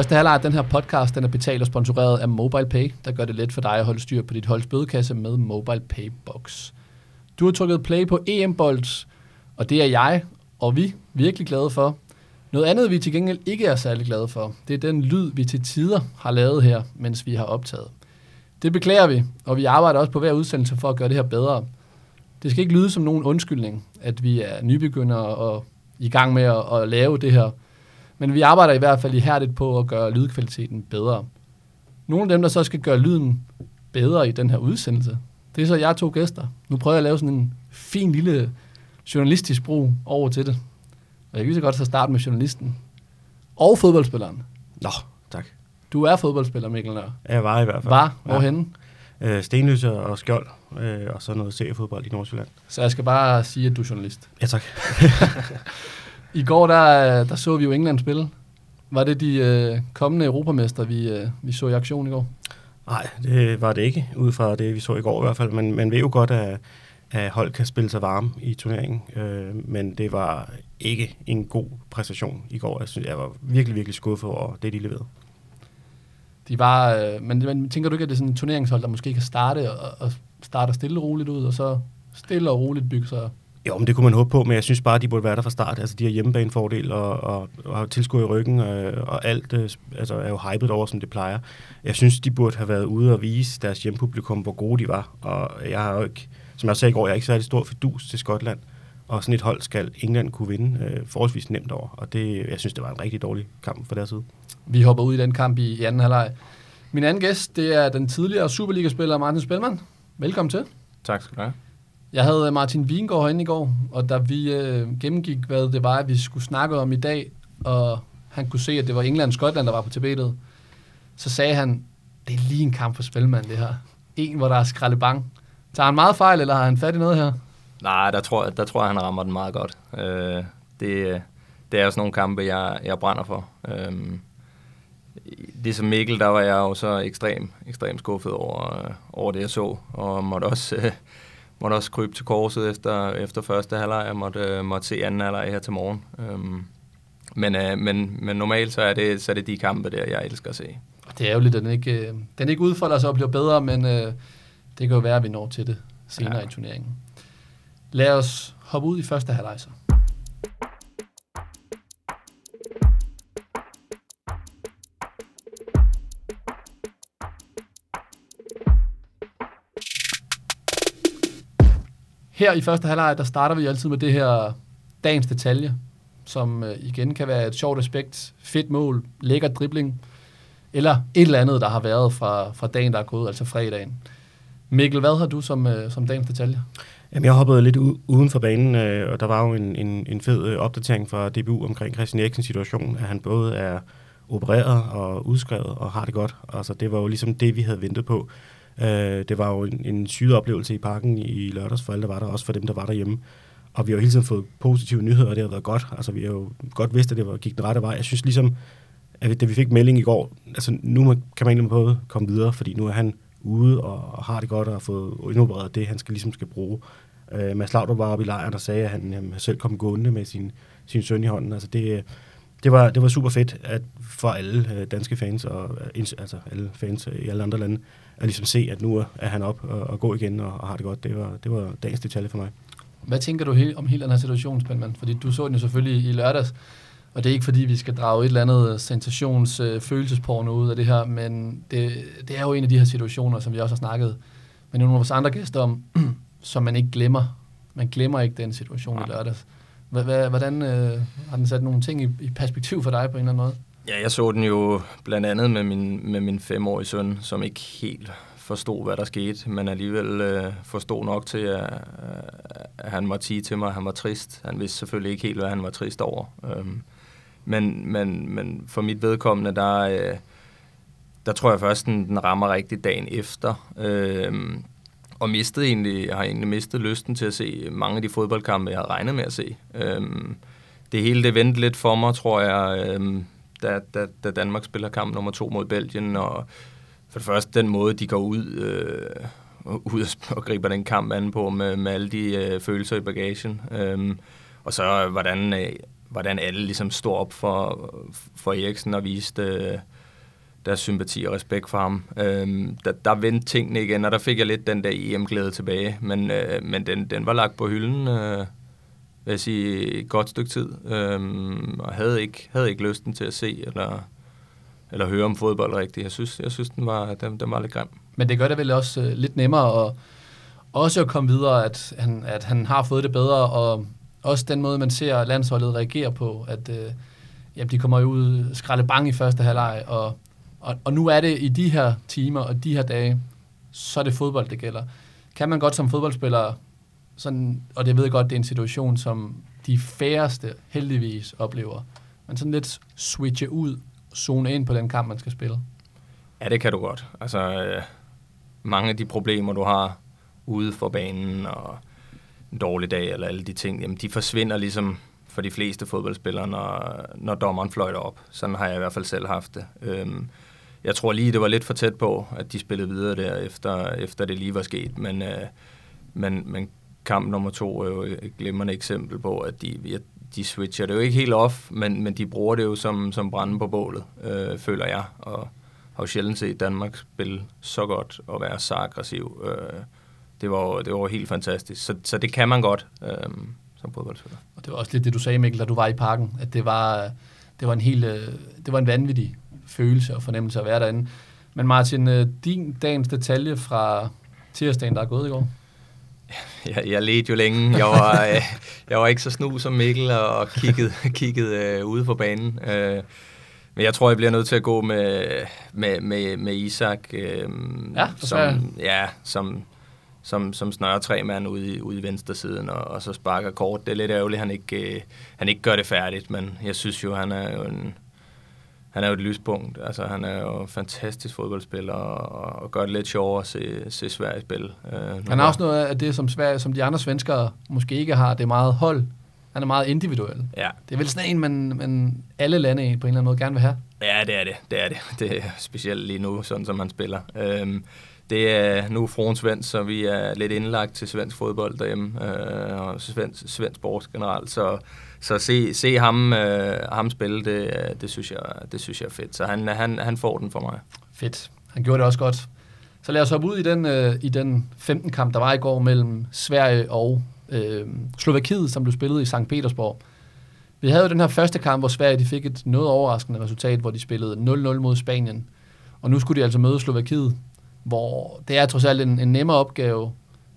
Første halvleg af den her podcast, den er betalt og sponsoreret af MobilePay, der gør det let for dig at holde styr på dit holds bødekasse med MobilePay Box. Du har trykket play på EM-bold, og det er jeg og vi virkelig glade for. Noget andet, vi til gengæld ikke er særlig glade for, det er den lyd, vi til tider har lavet her, mens vi har optaget. Det beklager vi, og vi arbejder også på hver udsendelse for at gøre det her bedre. Det skal ikke lyde som nogen undskyldning, at vi er nybegyndere og i gang med at, at lave det her. Men vi arbejder i hvert fald ihærdigt på at gøre lydkvaliteten bedre. Nogle af dem, der så skal gøre lyden bedre i den her udsendelse, det er så jeg to gæster. Nu prøver jeg at lave sådan en fin lille journalistisk brug over til det. Og jeg kan så godt så starte med journalisten. Og fodboldspilleren. Nå, tak. Du er fodboldspiller, Mikkel Nør. Jeg var i hvert fald. Var? Hvorhenne? Ja. Øh, Stenlyse og Skjold, øh, og så noget seriefodbold i Nordsjælland. Så jeg skal bare sige, at du er journalist. Ja, tak. I går, der, der så vi jo England spille. Var det de øh, kommende europamester, vi, øh, vi så i aktion i går? Nej, det var det ikke, ud fra det, vi så i går i hvert fald. Men man ved jo godt, at, at hold kan spille sig varme i turneringen. Øh, men det var ikke en god præstation i går. Jeg, synes, jeg var virkelig, virkelig skuffet over det, de leverede. De var, øh, men, men tænker du ikke, at det er sådan en turneringshold, der måske kan starte og, og starte stille og roligt ud, og så stille og roligt bygge sig jo, men det kunne man håbe på, men jeg synes bare, at de burde være der fra start. Altså, de har hjemmebanefordel og, og, og har tilskud i ryggen, og, og alt øh, altså, er jo hypet over, som det plejer. Jeg synes, de burde have været ude og vise deres hjempublikum, hvor gode de var. Og jeg har jo ikke, som jeg sagde i går, jeg er ikke særlig stor fidus til Skotland. Og sådan et hold skal England kunne vinde øh, forholdsvis nemt over. Og det, jeg synes, det var en rigtig dårlig kamp for deres side. Vi hopper ud i den kamp i, i anden halvleg. Min anden gæst, det er den tidligere Superliga-spiller Martin Spelman. Velkommen til. Tak skal du have. Jeg havde øh, Martin Vingård herinde i går, og da vi øh, gennemgik, hvad det var, vi skulle snakke om i dag, og han kunne se, at det var England og Skotland, der var på tapetet, så sagde han, det er lige en kamp for spilmand, det her. En, hvor der er skraldebang. Tager han meget fejl, eller har han fat i noget her? Nej, der tror, der tror jeg, han rammer den meget godt. Øh, det, øh, det er også sådan nogle kampe, jeg, jeg brænder for. Øh, ligesom Mikkel, der var jeg jo så ekstrem, ekstrem skuffet over, øh, over det, jeg så, og måtte også... Øh, måtte også krybe til korset efter, efter første halvleg. Jeg måtte, øh, måtte se anden halvleg her til morgen. Øhm, men, øh, men, men normalt så er, det, så er det de kampe der, jeg elsker at se. Det er jo lidt, at den ikke, øh, den ikke udfolder sig og bliver bedre, men øh, det kan jo være, at vi når til det senere ja. i turneringen. Lad os hoppe ud i første halvleg så. Her i første halvleg, der starter vi altid med det her dagens detalje, som øh, igen kan være et sjovt aspekt, fedt mål, lækker dribling, eller et eller andet, der har været fra, fra dagen, der er gået, altså fredagen. Mikkel, hvad har du som, øh, som dagens detalje? Jamen, jeg hoppede lidt uden for banen, øh, og der var jo en, en, en fed øh, opdatering fra DBU omkring Christian Eriksens situation, at han både er opereret og udskrevet og har det godt. Altså, det var jo ligesom det, vi havde ventet på. Øh, det var jo en, en syge oplevelse i parken i lørdags for alle, der var der, også for dem, der var derhjemme. Og vi har jo hele tiden fået positive nyheder, og det har været godt. Altså, vi har jo godt vidst, at det var, gik den rette vej. Jeg synes ligesom, at da vi fik melding i går, altså nu kan man egentlig både komme videre, fordi nu er han ude og har det godt og har fået indopereret det, han skal ligesom skal bruge. Øh, Mads Laudrup var oppe i lejren og sagde, at han jamen, selv kom gående med sin, sin søn i hånden. Altså det, det, var, det var super fedt at for alle øh, danske fans og altså alle fans i alle andre lande, at ligesom se, at nu er han op og, og gå igen og, og har det godt. Det var, det var dagens detalje for mig. Hvad tænker du he- om hele den her situation, Spelman? Fordi du så den jo selvfølgelig i lørdags, og det er ikke fordi, vi skal drage et eller andet sensations øh, følelsesporno ud af det her, men det, det er jo en af de her situationer, som vi også har snakket med nogle af vores andre gæster om, som man ikke glemmer. Man glemmer ikke den situation Nej. i lørdags. Hvordan øh, har den sat nogle ting i, i perspektiv for dig på en eller anden måde? Ja, jeg så den jo blandt andet med min, med min femårige søn, som ikke helt forstod, hvad der skete, men alligevel øh, forstod nok til, at, at han måtte sige til mig, at han var trist. Han vidste selvfølgelig ikke helt, hvad han var trist over. Øhm, men, men, men for mit vedkommende, der, øh, der tror jeg først, den, den rammer rigtig dagen efter. Øhm, og mistede egentlig, jeg har egentlig mistet lysten til at se mange af de fodboldkampe, jeg havde regnet med at se. Øhm, det hele det vendte lidt for mig, tror jeg, øhm, da, da, da Danmark spiller kamp nummer to mod Belgien, og for det første den måde, de går ud, øh, ud og griber den kamp an på med, med alle de øh, følelser i bagagen. Øhm, og så hvordan øh, hvordan alle ligesom stod op for, for Eriksen og viste øh, deres sympati og respekt for ham. Øhm, der, der vendte tingene igen, og der fik jeg lidt den der EM-glæde tilbage, men, øh, men den, den var lagt på hylden, øh, vil jeg sige, et godt stykke tid, øhm, og havde ikke, havde ikke lysten til at se eller, eller høre om fodbold rigtigt. Jeg synes, jeg synes den, var, den, den var lidt grim. Men det gør det vel også øh, lidt nemmere at, også at komme videre, at han, at han har fået det bedre, og også den måde, man ser landsholdet reagere på, at øh, jamen, de kommer jo ud skralde bang i første halvleg, og, og, og nu er det i de her timer og de her dage, så er det fodbold, det gælder. Kan man godt som fodboldspiller, sådan, og det ved jeg godt, det er en situation, som de færreste heldigvis oplever, men sådan lidt switche ud, zone ind på den kamp, man skal spille. Ja, det kan du godt. Altså, øh, mange af de problemer, du har ude for banen, og en dårlig dag, eller alle de ting, jamen, de forsvinder ligesom for de fleste fodboldspillere, når, når dommeren fløjter op. Sådan har jeg i hvert fald selv haft det. Øhm, jeg tror lige, det var lidt for tæt på, at de spillede videre der, efter, efter det lige var sket, men, øh, men, men kamp nummer to er jo et glimrende eksempel på, at de, de switcher det jo ikke helt off, men, men de bruger det jo som, som brænde på bålet, øh, føler jeg, og har jo sjældent set Danmark spille så godt og være så aggressiv. Øh, det, var, det var helt fantastisk. Så, så det kan man godt øh, som fodboldspiller. Og det var også lidt det, du sagde, Mikkel, da du var i parken, at det var, det var en helt, øh, det var en vanvittig følelse og fornemmelse at være derinde. Men Martin, øh, din dagens detalje fra tirsdagen, der er gået i går? Jeg, jeg ledte jo længe. Jeg var, øh, jeg var ikke så snu som Mikkel og kiggede, kiggede uh, ude på banen. Men jeg tror, jeg bliver nødt til at gå med, med, med, med Isak, ja, som, ja, som, som, som snører tre mand ude i, ude i venstre siden, og, og så sparker kort. Det er lidt ærgerligt, at han ikke, han ikke gør det færdigt, men jeg synes jo, han er jo en, han er jo et lyspunkt. Altså, han er jo en fantastisk fodboldspiller og, og gør det lidt sjovere at se, se Sverige spille. Uh, han har også noget af det, som, Sverige, som de andre svenskere måske ikke har. Det er meget hold. Han er meget individuel. Ja. Det er vel sådan en, man, man alle lande på en eller anden måde gerne vil have. Ja, det er det. Det er det. Det er specielt lige nu, sådan som han spiller. Øhm, det er nu fruen svensk, så vi er lidt indlagt til svensk fodbold derhjemme, øh, og svensk, svensk sport generelt. Så så se, se ham, øh, ham spille, det, det, synes jeg, det synes jeg er fedt. Så han, han, han får den for mig. Fedt. Han gjorde det også godt. Så lad os hoppe ud i den, øh, i den 15 kamp, der var i går mellem Sverige og øh, Slovakiet, som blev spillet i St. Petersborg. Vi havde jo den her første kamp, hvor Sverige de fik et noget overraskende resultat, hvor de spillede 0-0 mod Spanien. Og nu skulle de altså møde Slovakiet, hvor det er trods alt en, en nemmere opgave,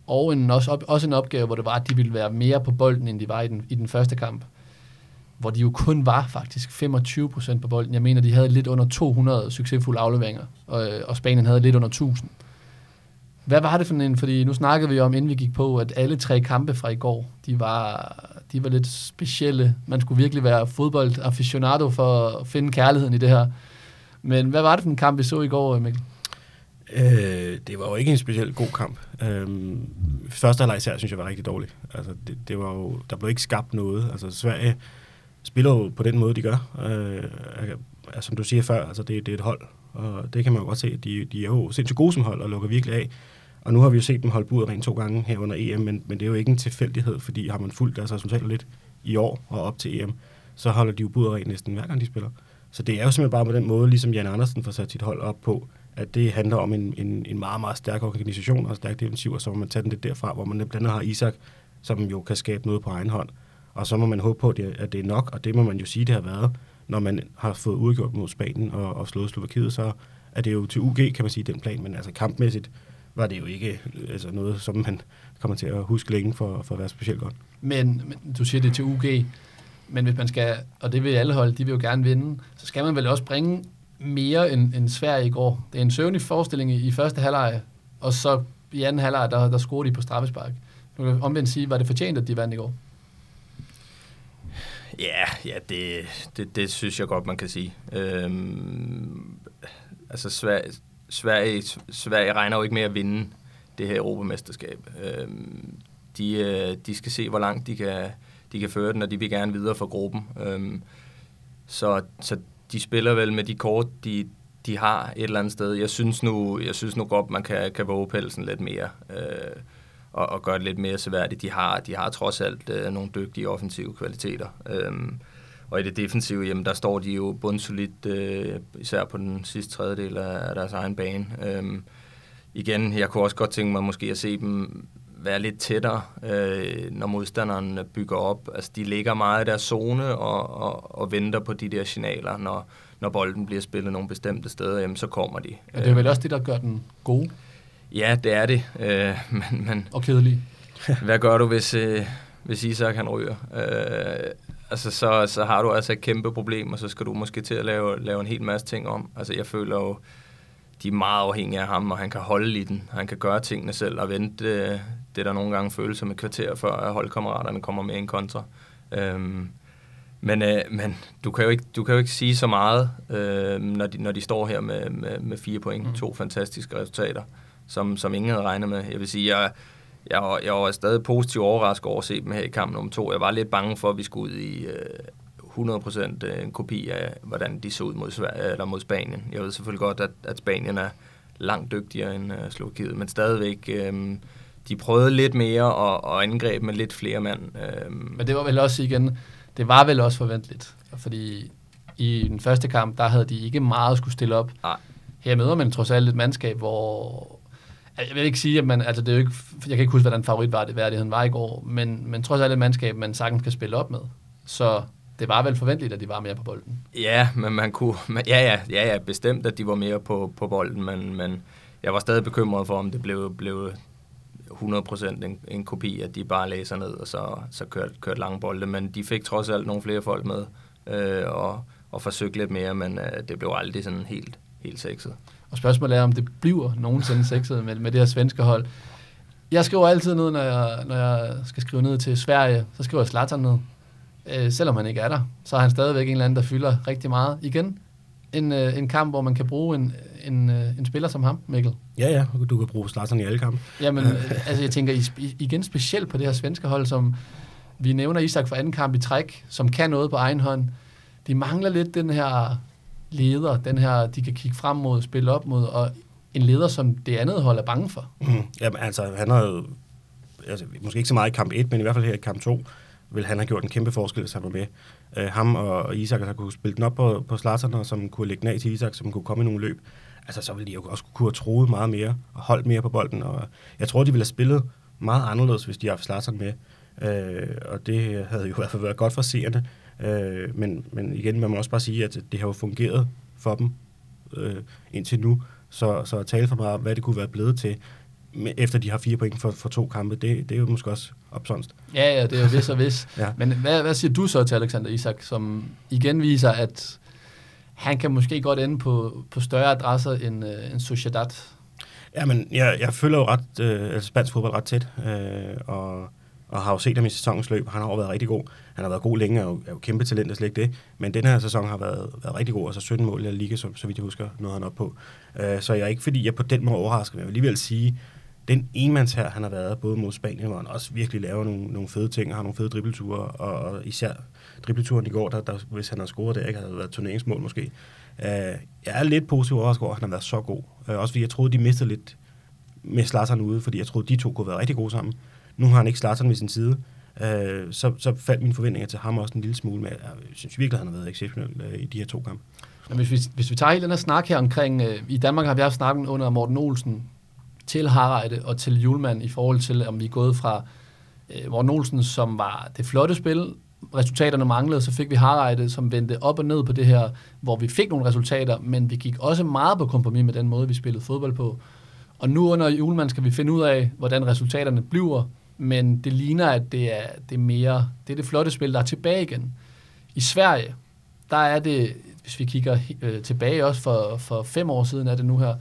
og en, også, op, også en opgave, hvor det var, at de ville være mere på bolden, end de var i den, i den første kamp hvor de jo kun var faktisk 25 procent på bolden. Jeg mener, de havde lidt under 200 succesfulde afleveringer, og, øh, og Spanien havde lidt under 1000. Hvad var det for en? Fordi nu snakkede vi om, inden vi gik på, at alle tre kampe fra i går, de var, de var lidt specielle. Man skulle virkelig være fodboldaficionado for at finde kærligheden i det her. Men hvad var det for en kamp, vi så i går, Mikkel? Øh, det var jo ikke en specielt god kamp. Øh, første halvleg især synes jeg var rigtig dårlig. Altså, det, det var jo, der blev ikke skabt noget. Altså, Sverige spiller jo på den måde, de gør. Øh, altså, som du siger før, altså, det, det er et hold, og det kan man jo godt se. De, de er jo sindssygt gode som hold og lukker virkelig af. Og nu har vi jo set dem holde budet rent to gange her under EM, men, men det er jo ikke en tilfældighed, fordi har man fulgt deres resultater lidt i år og op til EM, så holder de jo budet rent næsten hver gang de spiller. Så det er jo simpelthen bare på den måde, ligesom Jan Andersen får sat sit hold op på, at det handler om en, en, en meget, meget stærk organisation og stærk defensiv, og så må man tage den lidt derfra, hvor man blandt andet har Isak, som jo kan skabe noget på egen hånd. Og så må man håbe på, at det, at det er nok, og det må man jo sige, det har været, når man har fået udgjort mod Spanien og, og slået Slovakiet, så er det jo til UG, kan man sige, den plan. Men altså kampmæssigt var det jo ikke altså noget, som man kommer til at huske længe for, for at være specielt godt. Men, men du siger det til UG, men hvis man skal, og det vil alle hold, de vil jo gerne vinde, så skal man vel også bringe mere end, end Sverige i går. Det er en søvnig forestilling i, i første halvleg, og så i anden halvleg, der, der scorede de på straffespark. Nu kan omvendt sige, var det fortjent, at de vandt i går? Ja, ja det, det, det synes jeg godt, man kan sige. Øhm, altså Sverige, Sverige, Sverige regner jo ikke med at vinde det her Europamesterskab. Øhm, de, øh, de skal se, hvor langt de kan, de kan føre den, og de vil gerne videre for gruppen. Øhm, så, så de spiller vel med de kort, de, de har et eller andet sted. Jeg synes nu, jeg synes nu godt, man kan, kan våge pelsen lidt mere. Øh, og, og gøre det lidt mere seværdigt. De har, de har trods alt øh, nogle dygtige offensive kvaliteter. Øh, og i det defensive, jamen, der står de jo bundsolidt, øh, især på den sidste tredjedel af, af deres egen bane. Øhm, igen, jeg kunne også godt tænke mig måske at se dem være lidt tættere, øh, når modstanderen bygger op. Altså, de ligger meget i deres zone og, og, og venter på de der signaler, når, når bolden bliver spillet nogle bestemte steder, jamen, så kommer de. Ja, det er vel også det, der gør den gode Ja, det er det. Øh, men, men og kedelig. hvad gør du, hvis, øh, hvis Isak han ryger? Øh, altså, så, så har du altså et kæmpe problem, og så skal du måske til at lave, lave en hel masse ting om. Altså, jeg føler jo, de er meget afhængige af ham, og han kan holde i den. Han kan gøre tingene selv og vente øh, det, der nogle gange føles som et kvarter, før at holdkammeraterne kommer med en kontra. Øhm, men, øh, men du, kan jo ikke, du kan jo ikke sige så meget, øh, når, de, når de står her med, med, med fire point. Mm. To fantastiske resultater, som, som ingen havde regnet med. Jeg vil sige, jeg, jeg, var, jeg var stadig positivt overrasket over at se dem her i kamp nummer to. Jeg var lidt bange for, at vi skulle ud i øh, 100% øh, en kopi af, hvordan de så ud mod, Sverige, eller mod Spanien. Jeg ved selvfølgelig godt, at, at Spanien er langt dygtigere end uh, Slovakiet, men stadigvæk, øh, de prøvede lidt mere og, og angreb med lidt flere mand. Øh. Men det var vel også igen, det var vel også forventeligt, fordi i den første kamp, der havde de ikke meget at skulle stille op. Nej. Her møder man trods alt et mandskab, hvor jeg vil ikke sige, at man, altså det er jo ikke, jeg kan ikke huske, hvordan favorit var det, værdigheden var i går, men, men trods alt et mandskab, man sagtens kan spille op med. Så det var vel forventeligt, at de var mere på bolden. Ja, men man kunne, man, ja, ja, ja, ja, bestemt, at de var mere på, på bolden, men, men jeg var stadig bekymret for, om det blev, blev 100% en, en kopi, at de bare læser ned, og så, så kørte, kørte lange bolde, men de fik trods alt nogle flere folk med, øh, og, og forsøgte lidt mere, men øh, det blev aldrig sådan helt, helt sexet. Og spørgsmålet er, om det bliver nogensinde sexet med, med det her svenske hold. Jeg skriver altid ned, når jeg, når jeg skal skrive ned til Sverige, så skriver jeg Zlatan ned. Øh, selvom han ikke er der, så er han stadigvæk en eller anden, der fylder rigtig meget. Igen, en, øh, en kamp, hvor man kan bruge en, en, øh, en spiller som ham, Mikkel. Ja, ja, du kan bruge Zlatan i alle kampe. Jamen, øh, altså jeg tænker igen specielt på det her svenske hold, som vi nævner Isak for anden kamp i træk, som kan noget på egen hånd. De mangler lidt den her leder, den her, de kan kigge frem mod, spille op mod, og en leder, som det andet hold er bange for. Mm. Jamen, altså, han har jo, altså, måske ikke så meget i kamp 1, men i hvert fald her i kamp 2, vil han have gjort en kæmpe forskel, hvis han var med. Uh, ham og Isak, der kunne spille den op på, på Slaterne, som kunne lægge den af til Isak, som kunne komme i nogle løb. Altså, så ville de jo også kunne have troet meget mere, og holdt mere på bolden, og jeg tror, de ville have spillet meget anderledes, hvis de havde haft Zlatan med. øh, og det havde jo i hvert fald været godt for seerne. øh, men, men igen, man må også bare sige, at det har jo fungeret for dem øh, indtil nu. Så, så at tale for mig om, hvad det kunne være blevet til, efter de har fire point for, for to kampe, det, det er jo måske også opsonst. Ja, ja, det er jo vis og vis. ja. Men hvad, hvad siger du så til Alexander Isak, som igen viser, at han kan måske godt ende på, på større adresser end, uh, end Sociedad? Ja, men jeg, jeg følger jo ret, øh, altså spansk fodbold ret tæt, øh, og, og har jo set ham i sæsonens løb. Han har jo været rigtig god. Han har været god længe, og er jo, er jo kæmpe talent, det slet ikke det. Men den her sæson har været, været rigtig god, altså 17 mål i liga, så, så vidt jeg husker, noget han op på. Øh, så jeg er ikke, fordi jeg på den måde overrasker, men jeg vil alligevel sige, den enmands her, han har været, både mod Spanien, hvor han også virkelig laver nogle, nogle fede ting, og har nogle fede dribleture, og, og især dribleturen i går, der, der, hvis han har scoret der, ikke havde været turneringsmål måske. Øh, jeg er lidt positiv overrasket over, at han har været så god. Øh, også fordi jeg troede, de mistede lidt med Slatern ude, fordi jeg troede, de to kunne være rigtig gode sammen. Nu har han ikke Slatern ved sin side, øh, så, så faldt mine forventninger til ham også en lille smule men Jeg synes virkelig, at han har været exceptionel øh, i de her to kampe. Men hvis vi, hvis vi tager hele den her snak her omkring, øh, i Danmark har vi haft snakken under Morten Olsen, til Harreide og til Julemand i forhold til, om vi er gået fra øh, Morten Olsen, som var det flotte spil, resultaterne manglede, så fik vi Harreide, som vendte op og ned på det her, hvor vi fik nogle resultater, men vi gik også meget på kompromis med den måde, vi spillede fodbold på. Og nu under Julemand skal vi finde ud af, hvordan resultaterne bliver, men det ligner, at det er, det er mere, det er det flotte spil, der er tilbage igen. I Sverige, der er det, hvis vi kigger øh, tilbage også for, for fem år siden, er det nu her,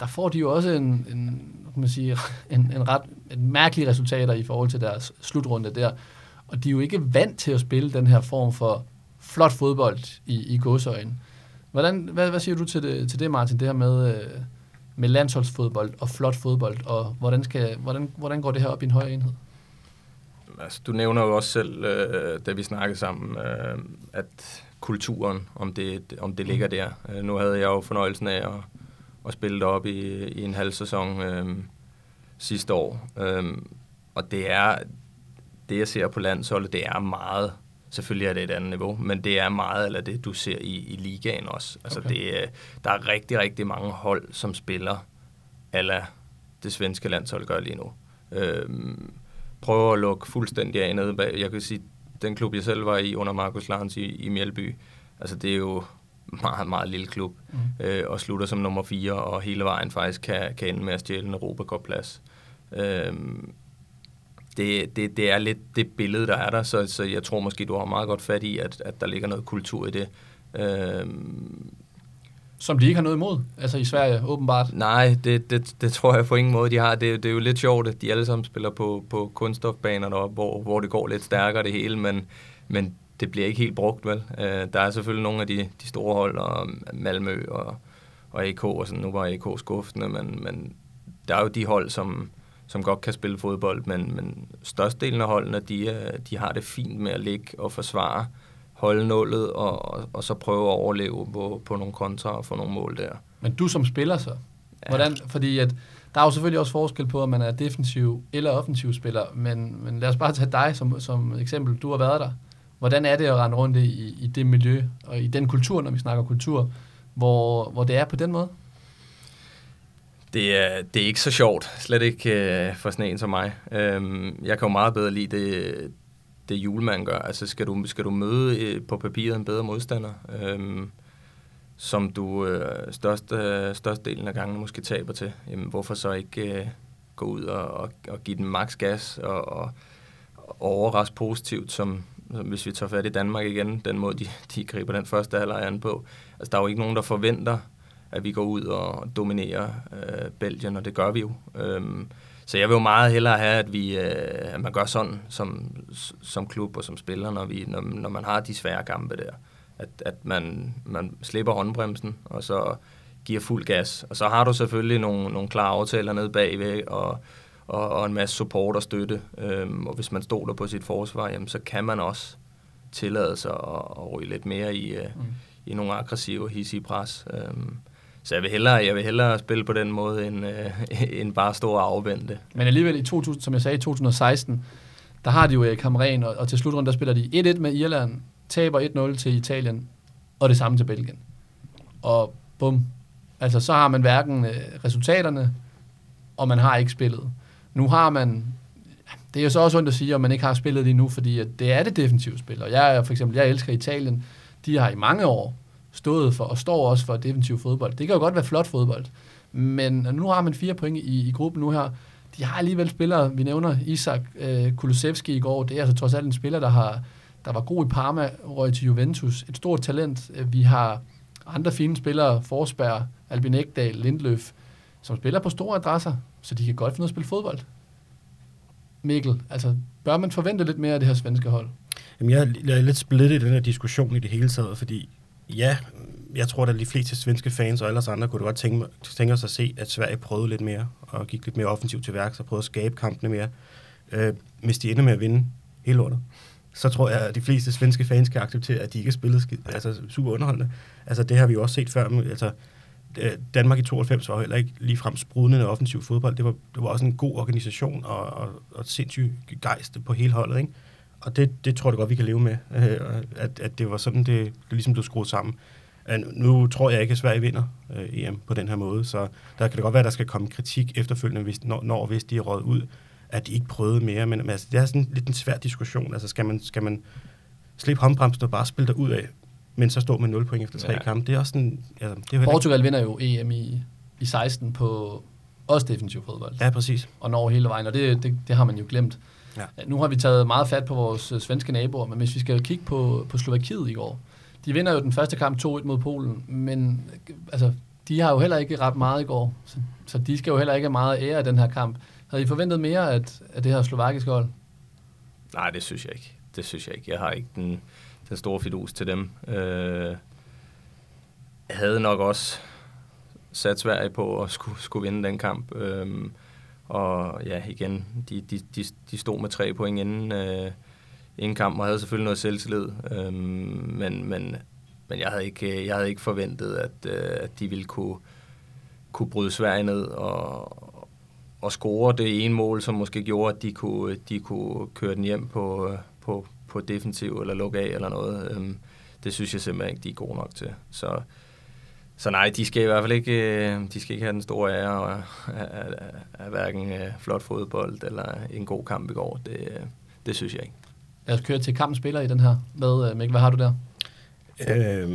der får de jo også en, en, kan man sige, en, en ret en mærkelig resultater i forhold til deres slutrunde der. Og de er jo ikke vant til at spille den her form for flot fodbold i, i godsøjen. Hvordan, hvad, hvad siger du til det, til det, Martin, det her med, øh, med landsholdsfodbold og flot fodbold, og hvordan, skal, hvordan, hvordan går det her op i en højere enhed? Altså, du nævner jo også selv, øh, da vi snakkede sammen, øh, at kulturen, om det, om det ligger der. Øh, nu havde jeg jo fornøjelsen af at og spillet op i, i en halv sæson øh, sidste år. Øh, og det er, det jeg ser på landsholdet, det er meget Selvfølgelig er det et andet niveau, men det er meget eller det, du ser i, i ligaen også. Altså Okay. det, er- der er rigtig, rigtig mange hold, som spiller ala det svenske landshold gør lige nu. Øhm, prøver at lukke fuldstændig af nede bag. Jeg kan sige, den klub, jeg selv var i under Markus Larens i, i Mjælby, altså det er jo meget, meget lille klub, Mm. øh, og slutter som nummer 4, og hele vejen faktisk kan, kan ende med at stjæle en Europacup-plads. Øhm, det, det, det er lidt det billede, der er der, så, så jeg tror måske, du har meget godt fat i, at, at der ligger noget kultur i det. Øhm, Som de ikke har noget imod, altså i Sverige, åbenbart. nej, det, det, det tror jeg på ingen måde, de har. Det, det er jo lidt sjovt, at de alle sammen spiller på, på kunststofbaner deroppe, hvor, hvor det går lidt stærkere det hele, men, men det bliver ikke helt brugt, vel? Øh, der er selvfølgelig nogle af de, de store hold, og Malmø og, og AK, og sådan, nu var AK skuffende, men, men der er jo de hold, som, som godt kan spille fodbold, men, men størstedelen af holdene, de, er- de har det fint med at ligge og forsvare, holde nullet, og, og, og så prøve at overleve på, på nogle kontra og få nogle mål der. Men du som spiller så, hvordan, fordi at, der er jo selvfølgelig også forskel på, om man er defensiv eller offensiv spiller, men, men lad os bare tage dig som, som eksempel. Du har været der. Hvordan er det at rende rundt i, i det miljø, og i den kultur, når vi snakker kultur, hvor, hvor det er på den måde? Det er, det er ikke så sjovt, slet ikke øh, for sådan en som mig. Øhm, jeg kan jo meget bedre lide det, det julemand gør. Altså skal du, skal du møde øh, på papiret en bedre modstander, øhm, som du øh, største, øh, størstedelen af gangen måske taber til, jamen, hvorfor så ikke øh, gå ud og, og, og give den maks gas og, og, overraske positivt, som hvis vi tager fat i Danmark igen, den måde, de, de griber den første halvleg an på. Altså, der er jo ikke nogen, der forventer, at vi går ud og dominerer øh, Belgien, og det gør vi jo. Øhm, så jeg vil jo meget hellere have, at, vi, øh, at man gør sådan som, som klub og som spiller, når, vi, når, når man har de svære kampe der. At, at man, man slipper håndbremsen, og så giver fuld gas. Og så har du selvfølgelig nogle, nogle klare aftaler nede bagved, og, og, og en masse support og støtte. Øhm, og hvis man stoler på sit forsvar, jamen, så kan man også tillade sig at, at ryge lidt mere i, øh, Mm. i nogle aggressive, hissige pres. Øhm, så jeg vil, hellere, jeg vil hellere spille på den måde, end, øh, end bare stå og afvente. Men alligevel i 2000, som jeg sagde, i 2016, der har de jo Erik Hamren, og, og til slutrunden, der spiller de 1-1 med Irland, taber 1-0 til Italien, og det samme til Belgien. Og bum, altså så har man hverken øh, resultaterne, og man har ikke spillet. Nu har man, det er jo så også ondt at sige, om man ikke har spillet lige nu, fordi at det er det defensive spil. Og jeg for eksempel, jeg elsker Italien, de har i mange år stået for, og står også for defensiv fodbold. Det kan jo godt være flot fodbold, men nu har man fire point i, i gruppen nu her. De har alligevel spillere, vi nævner Isak øh, Kulusevski i går, det er altså trods alt en spiller, der, har, der var god i Parma, røg til Juventus, et stort talent. Øh, vi har andre fine spillere, Forsberg, Albin Ekdal, Lindløf, som spiller på store adresser, så de kan godt finde ud af at spille fodbold. Mikkel, altså bør man forvente lidt mere af det her svenske hold? Jamen, jeg, er- jeg er lidt splittet i den her diskussion i det hele taget, fordi ja, jeg tror, at de fleste svenske fans og alle os andre kunne godt tænke, tænke os at se, at Sverige prøvede lidt mere og gik lidt mere offensivt til værks og prøvede at skabe kampene mere. Øh, hvis de ender med at vinde hele lortet, så tror jeg, at de fleste svenske fans kan acceptere, at de ikke har spillet skid, altså super underholdende. Altså det har vi jo også set før. Altså, Øh, Danmark i 92 var jo heller ikke ligefrem sprudende offensiv fodbold. Det var, det var også en god organisation og, og, og sindssygt gejst på hele holdet. Ikke? Og det, det tror jeg godt, vi kan leve med, øh, at, at det var sådan, det, det ligesom blev skruet sammen. Øh, nu tror jeg ikke, at Sverige vinder øh, EM på den her måde, så der kan det godt være, at der skal komme kritik efterfølgende, hvis, når, når hvis de er røget ud, at de ikke prøvede mere. Men, men altså, det er sådan lidt en svær diskussion. Altså, skal man, skal man slippe håndbremsen og bare spille ud af, men så stå med 0 point efter tre Ja. kampe? Det er også sådan... Altså, det er jo heller ikke- Portugal vinder jo EM i, i 16 på også defensiv fodbold. Ja, præcis. og når hele vejen, og det, det, det har man jo glemt. Ja. Nu har vi taget meget fat på vores øh, svenske naboer, men hvis vi skal kigge på, på Slovakiet i går, de vinder jo den første kamp 2-1 mod Polen, men øh, altså, de har jo heller ikke ret meget i går, så, så de skal jo heller ikke have meget ære af den her kamp. Havde I forventet mere af, af det her slovakiske hold? Nej, det synes jeg ikke. Det synes jeg ikke. Jeg har ikke den, den store fidus til dem. Øh, havde nok også sat Sverige på at skulle, skulle vinde den kamp. Øh, og ja, igen, de, de, de, de stod med tre point inden, øh, inden kampen, og havde selvfølgelig noget selvtillid. Øh, men, men, men jeg havde ikke, jeg havde ikke forventet, at, øh, at de ville kunne, kunne bryde Sverige ned og, og score det ene mål, som måske gjorde, at de kunne, de kunne køre den hjem på, øh, på, på defensiv eller lukke af eller noget. Øhm, det synes jeg simpelthen ikke, de er gode nok til. Så, så nej, de skal i hvert fald ikke, øh, de skal ikke have den store ære af, af, af, af hverken øh, flot fodbold eller en god kamp i går. Det, øh, det synes jeg ikke. Lad os køre til kampens spiller i den her. Med, Mikkel, hvad har du der? Øh,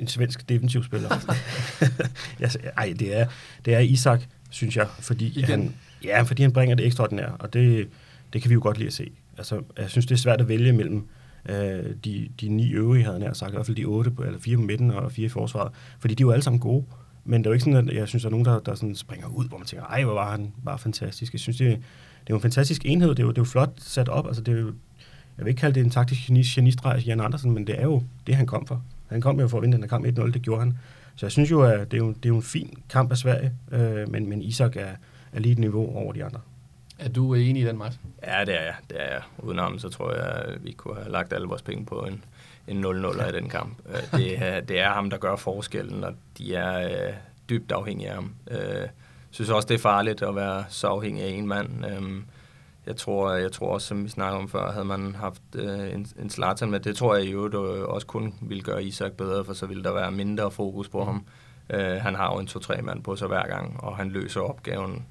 en svensk defensiv spiller. ej, det er, det er Isak, synes jeg, fordi Igen. han, ja, fordi han bringer det ekstraordinære, og det, det kan vi jo godt lide at se. Altså, jeg synes, det er svært at vælge mellem øh, de, de ni øvrige, havde jeg sagt, i hvert fald de otte, på, eller fire på midten og fire i forsvaret, fordi de er jo alle sammen gode. Men det er jo ikke sådan, at jeg synes, der er nogen, der, der sådan springer ud, hvor man tænker, ej, hvor var han bare fantastisk. Jeg synes, det, det er jo en fantastisk enhed, det er jo, det er jo flot sat op. Altså, det er jo, jeg vil ikke kalde det en taktisk genistreg, Jan Andersen, men det er jo det, han kom for. Han kom jo for at vinde den her kamp 1-0, det gjorde han. Så jeg synes jo, at det er jo, det er jo en fin kamp af Sverige, øh, men, men Isak er, er lige et niveau over de andre. Er du enig i den, Martin? Ja, det er jeg. Det er jeg. Uden ham, så tror jeg, at vi kunne have lagt alle vores penge på en, en 0-0 ja. i den kamp. Øh, det, er, det er ham, der gør forskellen, og de er øh, dybt afhængige af ham. Jeg øh, synes også, det er farligt at være så afhængig af en mand. Øh, jeg tror, jeg tror også, som vi snakkede om før, havde man haft øh, en, en Zlatan med, det tror jeg jo øh, også kun ville gøre Isak bedre, for så ville der være mindre fokus på ham. Øh, han har jo en to-tre mand på sig hver gang, og han løser opgaven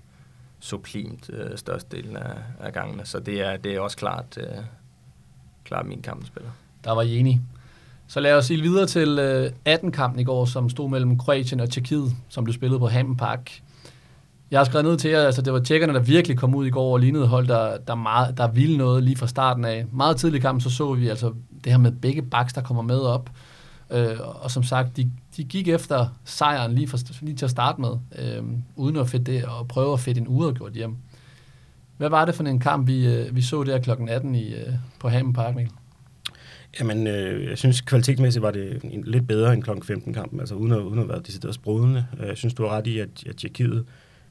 sublimt øh, størstedelen af, af gangene. Så det er, det er også klart, øh, klart min kampspiller. Der var I enige. Så lad os se videre til øh, 18-kampen i går, som stod mellem Kroatien og Tjekkiet, som blev spillet på Hammond Park. Jeg har skrevet ned til jer, altså det var tjekkerne, der virkelig kom ud i går og lignede hold, der, der, meget, der ville noget lige fra starten af. Meget tidlig kamp, så så vi altså det her med begge backs, der kommer med op. Øh, og som sagt, de, de gik efter sejren lige, for, lige til at starte med, øh, uden at fedte det, og prøve at fedte en uafgjort hjem. Hvad var det for en kamp, vi, øh, vi så der kl. 18 i, øh, på Hamen Park, Mikkel? Jamen, øh, jeg synes kvalitetsmæssigt var det en, lidt bedre end kl. 15-kampen, altså uden at, uden at være decideret sprudende. Øh, jeg synes, du har ret i, at, at Tjekkiet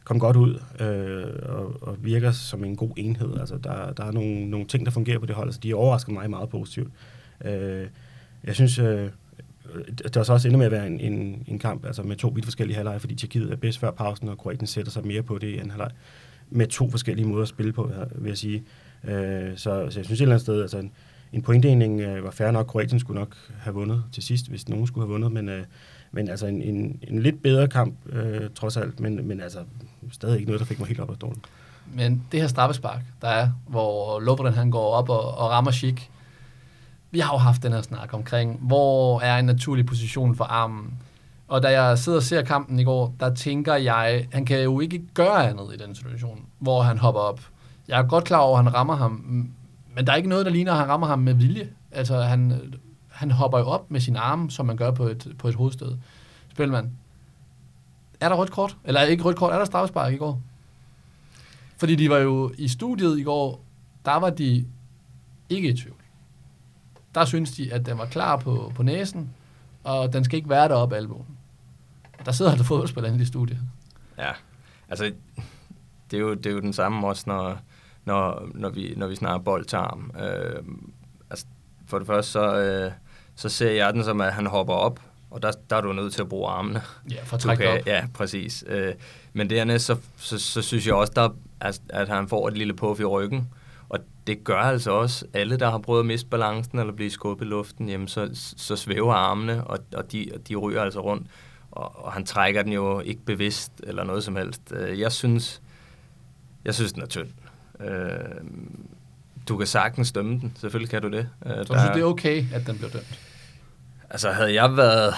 kom godt ud øh, og, og virker som en god enhed. Altså, der, der er nogle, nogle ting, der fungerer på det hold, altså, de overrasker mig meget positivt. Øh, jeg synes, øh, Øh, det var så også endnu med at være en, en, en kamp altså med to vidt forskellige halvleje, fordi Tjekkiet er bedst før pausen, og Kroatien sætter sig mere på det i anden halvleg. Med to forskellige måder at spille på, vil jeg sige. Øh, så, så jeg synes et eller andet sted, altså en, en pointdeling øh, var fair nok. Kroatien skulle nok have vundet til sidst, hvis nogen skulle have vundet, men, øh, men altså en, en, en lidt bedre kamp, øh, trods alt, men, men altså stadig ikke noget, der fik mig helt op af stolen. Men det her straffespark, der er, hvor Lovren han går op og, og rammer Schick, vi har jo haft den her snak omkring, hvor er en naturlig position for armen. Og da jeg sidder og ser kampen i går, der tænker jeg, han kan jo ikke gøre andet i den situation, hvor han hopper op. Jeg er godt klar over, at han rammer ham, men der er ikke noget, der ligner, at han rammer ham med vilje. Altså, han, han hopper jo op med sin arme, som man gør på et, på et hovedstød. Spilmand, er der rødt kort? Eller ikke rødt kort, er der straffespark i går? Fordi de var jo i studiet i går, der var de ikke i tvivl. Der synes de, at den var klar på, på næsen, og den skal ikke være deroppe albuen. Der sidder altså fodboldspillere i det studie. Ja, altså, det er jo, det er jo den samme også, når, når, når, vi, når vi snakker bold til arm. Øh, altså, for det første, så, øh, så ser jeg den som, at han hopper op, og der, der er du nødt til at bruge armene. Ja, for at trække kan, op. Ja, præcis. Øh, men dernæst, så, så, så synes jeg også, der, at, at han får et lille puff i ryggen, og det gør altså også, alle der har prøvet at miste balancen eller blive skubbet i luften, jamen så, så svæver armene, og, og de, de ryger altså rundt. Og, og han trækker den jo ikke bevidst eller noget som helst. Øh, jeg synes, jeg synes den er tynd. Øh, du kan sagtens dømme den, selvfølgelig kan du det. Så du synes, det er okay, at den bliver dømt? Altså, havde jeg været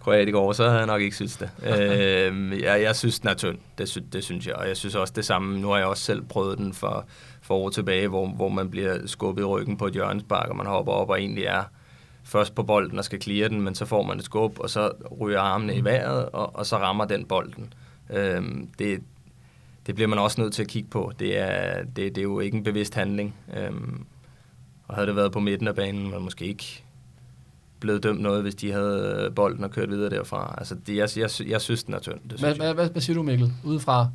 kroat i så havde jeg nok ikke synes det. øh, jeg, jeg synes, den er tynd. Det, sy, det synes jeg. Og jeg synes også det samme. Nu har jeg også selv prøvet den for, for år tilbage, hvor, hvor man bliver skubbet i ryggen på et hjørnespark, og man hopper op og egentlig er først på bolden og skal clear den, men så får man et skub, og så ryger armene i vejret, og, og så rammer den bolden. Øh, det, det bliver man også nødt til at kigge på. Det er, det, det er jo ikke en bevidst handling. Øh, og havde det været på midten af banen, man måske ikke blevet dømt noget, hvis de havde bolden og kørt videre derfra. Altså, det, jeg, jeg, jeg synes, den er tynd. Det hvad, hvad, hvad, hvad siger du, Mikkel, udefra?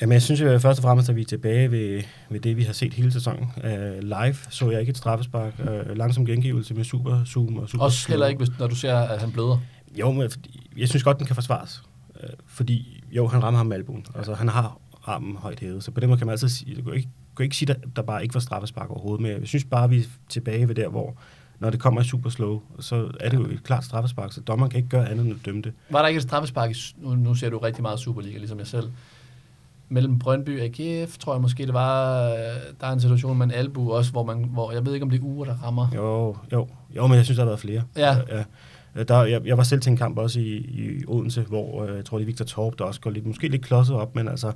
Jamen, jeg synes jo først og fremmest, at vi er tilbage ved, ved det, vi har set hele sæsonen. Uh, live så jeg ikke et straffespark. Uh, langsom gengivelse med super zoom og super Også heller ikke, hvis, når du ser, at han bløder? Jo, men jeg synes godt, den kan forsvares. Uh, fordi, jo, han rammer ham med albuen. Ja. Altså, han har armen højt hævet. Så på den måde kan man altid sige, du kan ikke kan ikke sige, at der bare ikke var straffespark overhovedet, men jeg synes bare, vi er tilbage ved der, hvor når det kommer i super slow, så er det jo et klart straffespark, så dommeren kan ikke gøre andet end at dømme det. Var der ikke et straffespark, nu, nu ser du rigtig meget Superliga, ligesom jeg selv, mellem Brøndby og AGF, tror jeg måske det var, øh, der er en situation med en albu også, hvor, man, hvor jeg ved ikke, om det er uger, der rammer. Jo, jo, jo, men jeg synes, der har været flere. Ja. ja. Der, jeg, jeg var selv til en kamp også i, i Odense, hvor øh, jeg tror, det er Victor Torp, der også går lidt, måske lidt klodset op, men altså,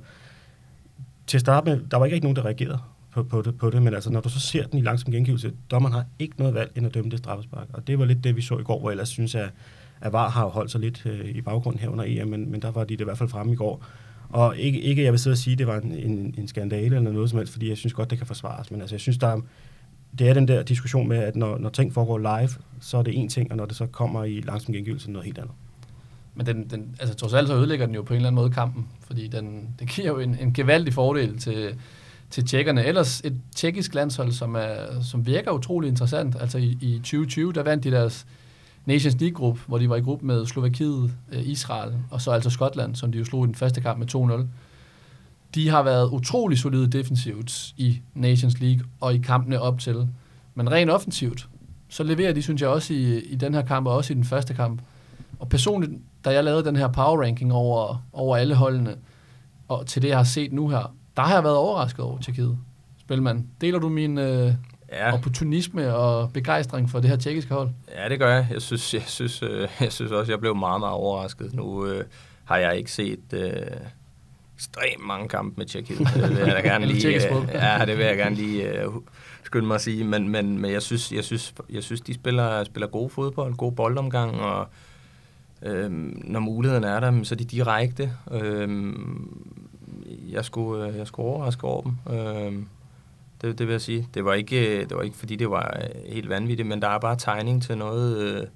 til at starte med, der var ikke rigtig nogen, der reagerede på, på, det, på det, men altså, når du så ser den i langsom gengivelse, dommeren har ikke noget valg end at dømme det straffespark, og det var lidt det, vi så i går, hvor jeg ellers synes, at, at VAR har holdt sig lidt øh, i baggrunden her under EM, men, men der var de det i hvert fald fremme i går. Og ikke, ikke jeg vil sidde og sige, at det var en, en, en skandale eller noget som helst, fordi jeg synes godt, det kan forsvares, men altså, jeg synes, der er, det er den der diskussion med, at når, når ting foregår live, så er det en ting, og når det så kommer i langsom gengivelse, noget helt andet. Men den, den, altså, trods alt så ødelægger den jo på en eller anden måde kampen, fordi den, den giver jo en, en gevaldig fordel til, til tjekkerne. Ellers et tjekkisk landshold, som, er, som virker utrolig interessant. Altså i, i 2020, der vandt de deres Nations League-gruppe, hvor de var i gruppe med Slovakiet, eh, Israel og så altså Skotland, som de jo slog i den første kamp med 2-0. De har været utrolig solide defensivt i Nations League og i kampene op til. Men rent offensivt, så leverer de, synes jeg, også i, i den her kamp og også i den første kamp. Og personligt, da jeg lavede den her power ranking over, over alle holdene, og til det, jeg har set nu her, der har jeg været overrasket over Tjekkiet. Spilmand, deler du min øh, ja. opportunisme og begejstring for det her tjekkiske hold? Ja, det gør jeg. Jeg synes, jeg synes, øh, jeg synes også, jeg blev meget, meget overrasket. Nu øh, har jeg ikke set øh, ekstremt mange kampe med Tjekkiet. Det vil jeg gerne lige, øh, ja, det vil jeg gerne lige øh, skynde mig at sige. Men, men, men jeg, synes, jeg, synes, jeg synes, de spiller, spiller god fodbold, god boldomgang, og øh, når muligheden er der, så er de direkte. Øh, jeg skulle, øh, jeg skulle overraske over dem. Øh, det, det vil jeg sige. Det var, ikke, det var ikke, fordi det var øh, helt vanvittigt, men der er bare tegning til noget, øh,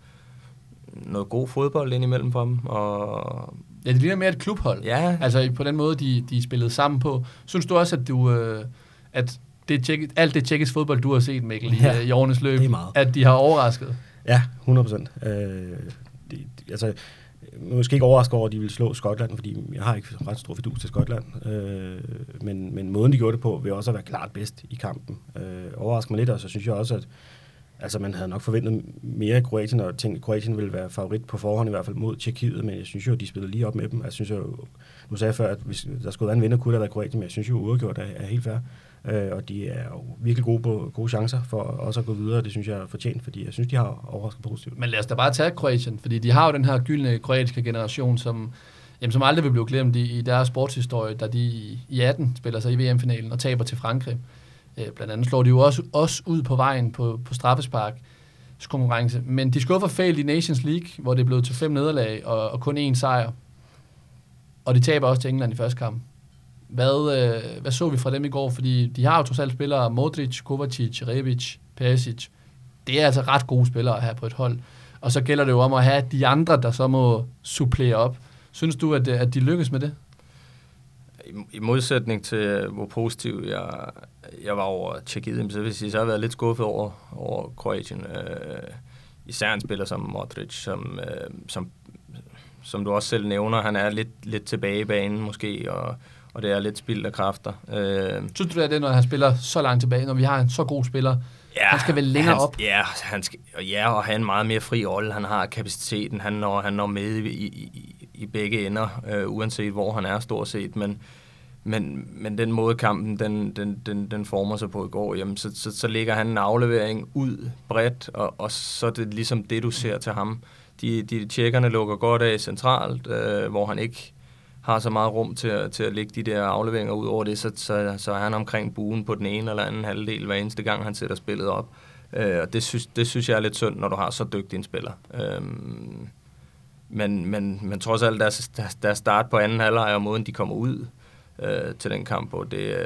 noget god fodbold indimellem for dem. Og ja, det ligner mere et klubhold. Ja. Altså på den måde, de, de spillede sammen på. Synes du også, at du... Øh, at det tjek, alt det tjekkisk fodbold, du har set, Mikkel, i, ja, i årenes løb, at de har overrasket? Ja, 100 procent. Øh, altså, måske ikke overrasket over, at de ville slå Skotland, fordi jeg har ikke ret stor fidus til Skotland. Øh, men, men måden, de gjorde det på, vil også have været klart bedst i kampen. Øh, overrasker mig lidt, og så synes jeg også, at altså, man havde nok forventet mere af Kroatien, og tænkte, at Kroatien ville være favorit på forhånd, i hvert fald mod Tjekkiet, men jeg synes jo, at de spillede lige op med dem. Altså, jeg synes jo, nu sagde jeg før, at hvis der skulle være en vinder, kunne der være Kroatien, men jeg synes jo, at uafgjort er, er helt fair. Øh, og de er jo virkelig gode, på, gode chancer for også at gå videre, det synes jeg er fortjent, fordi jeg synes, de har overrasket positivt. Men lad os da bare tage Kroatien, fordi de har jo den her gyldne kroatiske generation, som, jamen, som aldrig vil blive glemt i, i deres sportshistorie, da de i 18 spiller sig i VM-finalen og taber til Frankrig. Øh, blandt andet slår de jo også, også ud på vejen på, på straffespark konkurrence. Men de skuffer fejl i Nations League, hvor det er blevet til fem nederlag og, og kun én sejr. Og de taber også til England i første kamp. Hvad, øh, hvad så vi fra dem i går? Fordi de har jo trods alt spillere, Modric, Kovacic, Rebic, Perisic. Det er altså ret gode spillere her på et hold. Og så gælder det jo om at have de andre, der så må supplere op. Synes du, at, øh, at de lykkes med det? I, i modsætning til, øh, hvor positiv jeg, jeg var over Tjekkiet, så vil jeg sige, så har jeg været lidt skuffet over, over Kroatien. Øh, især en spiller som Modric, som, øh, som, som du også selv nævner, han er lidt, lidt tilbage i banen måske, og og det er lidt spild af kræfter. Øh, Synes du, det er det, når han spiller så langt tilbage, når vi har en så god spiller? Ja, han skal vel længere han, op? Ja, han skal, ja, og have en meget mere fri rolle. Han har kapaciteten, han når, han når med i, i, i begge ender, øh, uanset hvor han er stort set, men men, men den måde kampen den, den, den, den former sig på i går, jamen, så, så, så lægger han en aflevering ud bredt, og, og så er det ligesom det, du ser til ham. De, de tjekkerne lukker godt af centralt, øh, hvor han ikke har så meget rum til, at, til at lægge de der afleveringer ud over det, så, så, så er han omkring buen på den ene eller anden halvdel hver eneste gang, han sætter spillet op. Øh, og det synes, det synes jeg er lidt synd, når du har så dygtig en spiller. Øh, men, men, men trods alt, deres, deres, deres start på anden halvleg og måden, de kommer ud øh, til den kamp på, det, øh,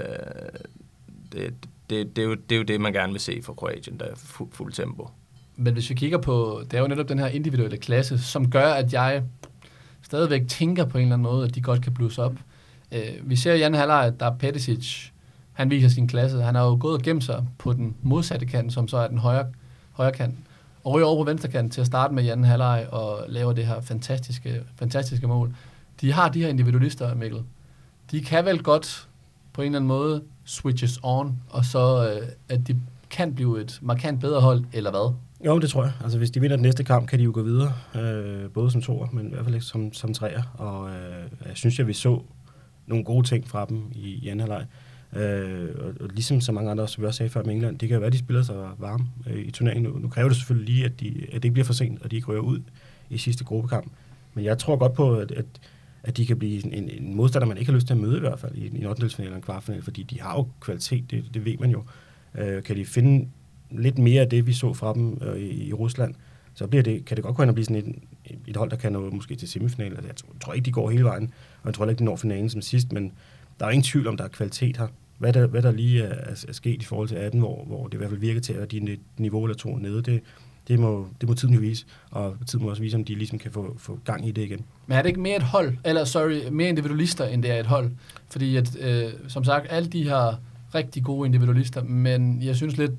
det, det, det, er jo, det er jo det, man gerne vil se fra Kroatien, der er fu, fuld tempo. Men hvis vi kigger på, det er jo netop den her individuelle klasse, som gør, at jeg stadigvæk tænker på en eller anden måde, at de godt kan blusse op. Øh, vi ser i anden halvleg, at der er Peticic, han viser sin klasse. Han har jo gået og gemt sig på den modsatte kant, som så er den højre, højre kant. Og ryger over på venstre kant til at starte med i anden halvleg og laver det her fantastiske, fantastiske mål. De har de her individualister, Mikkel. De kan vel godt på en eller anden måde switches on, og så øh, at de kan blive et markant bedre hold, eller hvad? Jo, det tror jeg. Altså, hvis de vinder den næste kamp, kan de jo gå videre, øh, både som toer, men i hvert fald ikke som, som treer. Og øh, jeg synes, at vi så nogle gode ting fra dem i, i anden halvleg. Øh, og, og ligesom så mange andre, som vi også sagde før med England, det kan jo være, at de spiller sig varme øh, i turneringen nu. Nu kræver det selvfølgelig lige, at, de, at det ikke bliver for sent, og de ikke rører ud i sidste gruppekamp. Men jeg tror godt på, at, at, at de kan blive en, en modstander, man ikke har lyst til at møde i hvert fald i, i en 8. eller en kvartfinal, fordi de har jo kvalitet, det, det ved man jo. Øh, kan de finde lidt mere af det, vi så fra dem øh, i, i Rusland, så bliver det, kan det godt gå hen og blive sådan et, et hold, der kan nå måske til semifinal. Altså, jeg tror, ikke, de går hele vejen, og jeg tror ikke, de når finalen som sidst, men der er ingen tvivl om, der er kvalitet her. Hvad der, hvad der lige er, er, er sket i forhold til 18, hvor, hvor det i hvert fald virker til, at de er niveau eller to nede, det, det må, det må tiden jo vise, og tiden må også vise, om de ligesom kan få, få gang i det igen. Men er det ikke mere et hold, eller sorry, mere individualister, end det er et hold? Fordi at, øh, som sagt, alle de her rigtig gode individualister, men jeg synes lidt,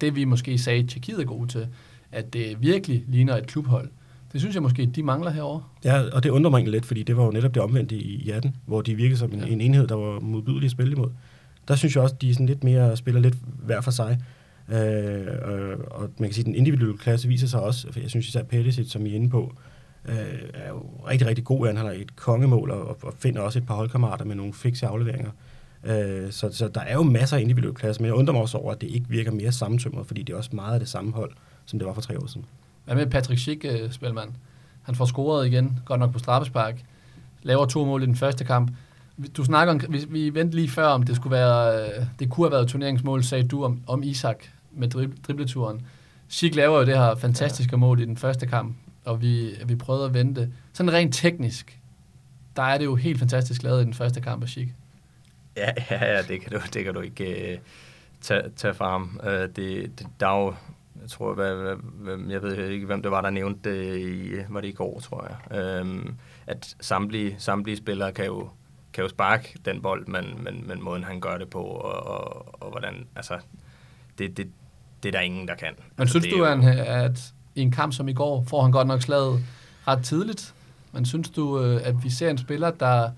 det vi måske sagde, Tjekkiet er gode til, at det virkelig ligner et klubhold. Det synes jeg måske, de mangler herover. Ja, og det undrer mig lidt, fordi det var jo netop det omvendte i 18, hvor de virkede som en, ja. en enhed, der var modbydelig at spille imod. Der synes jeg også, de sådan lidt mere, spiller lidt hver for sig. Øh, og, og man kan sige, at den individuelle klasse viser sig også, for jeg synes især Pettisic, som I er inde på, øh, er jo rigtig, rigtig god. Han har et kongemål og, og finder også et par holdkammerater med nogle fikse afleveringer. Øh, så, så der er jo masser af individuelle klasser, men jeg undrer mig også over, at det ikke virker mere sammentømret, fordi det er også meget af det samme hold, som det var for tre år siden. Hvad med Patrick Schick, uh, Spelman? Han får scoret igen, godt nok på straffespark. Laver to mål i den første kamp. Du snakker om, vi, vi ventede lige før, om det skulle være, øh, det kunne have været turneringsmål, sagde du om, om Isak med drib, dribleturen. Schick laver jo det her fantastiske ja. mål i den første kamp, og vi, vi prøvede at vente. Sådan rent teknisk, der er det jo helt fantastisk lavet i den første kamp af Schick. Ja, ja, ja det, kan du, det kan du ikke uh, tage, tage fra ham. Uh, det, det, der er jo, jeg tror, hvad, hvad, jeg ved ikke, hvem det var, der nævnte det i, var det i går, tror jeg, um, at samtlige, samtlige spillere kan jo, kan jo sparke den bold, men, men, men måden han gør det på, og, og, og hvordan, altså, det, det, det er der ingen, der kan. Men altså, synes du, jo... at i en kamp som i går, får han godt nok slaget ret tidligt, men synes du, at vi ser en spiller, der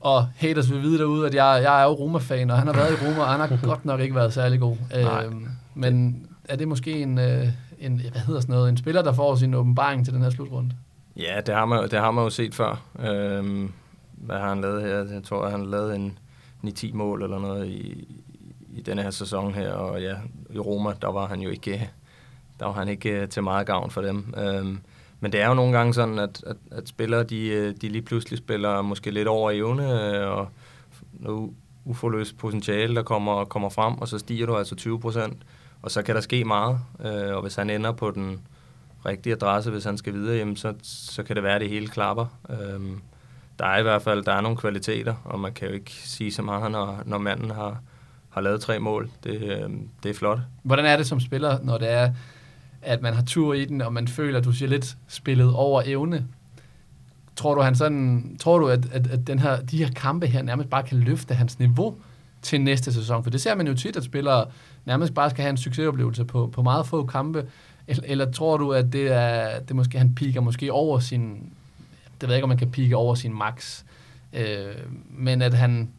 og haters vil vide derude, at jeg, jeg er jo Roma-fan, og han har været i Roma, og han har godt nok ikke været særlig god. Øh, men er det måske en, øh, en, hvad hedder sådan noget, en spiller, der får sin åbenbaring til den her slutrunde? Ja, det har man, det har man jo set før. Øhm, hvad har han lavet her? Jeg tror, han har lavet en 9-10 mål eller noget i, i denne her sæson her, og ja, i Roma, der var han jo ikke, der var han ikke til meget gavn for dem. Øhm, men det er jo nogle gange sådan, at, at, at spillere, de, øh, de lige pludselig spiller måske lidt over evne, øh, og noget uforløst potentiale, der kommer, kommer frem, og så stiger du altså 20 procent, og så kan der ske meget. Øh, og hvis han ender på den rigtige adresse, hvis han skal videre, jamen, så, så kan det være, at det hele klapper. Øh, der er i hvert fald der er nogle kvaliteter, og man kan jo ikke sige så meget, når, når manden har, har lavet tre mål. Det, det er flot. Hvordan er det som spiller, når det er at man har tur i den, og man føler, at du siger lidt spillet over evne. Tror du, han sådan, tror du at, at, at den her, de her kampe her nærmest bare kan løfte hans niveau til næste sæson? For det ser man jo tit, at spillere nærmest bare skal have en succesoplevelse på, på meget få kampe. Eller, eller tror du, at det er, det måske, han piker måske over sin, det ved jeg ikke, om man kan pike over sin max, øh, men at han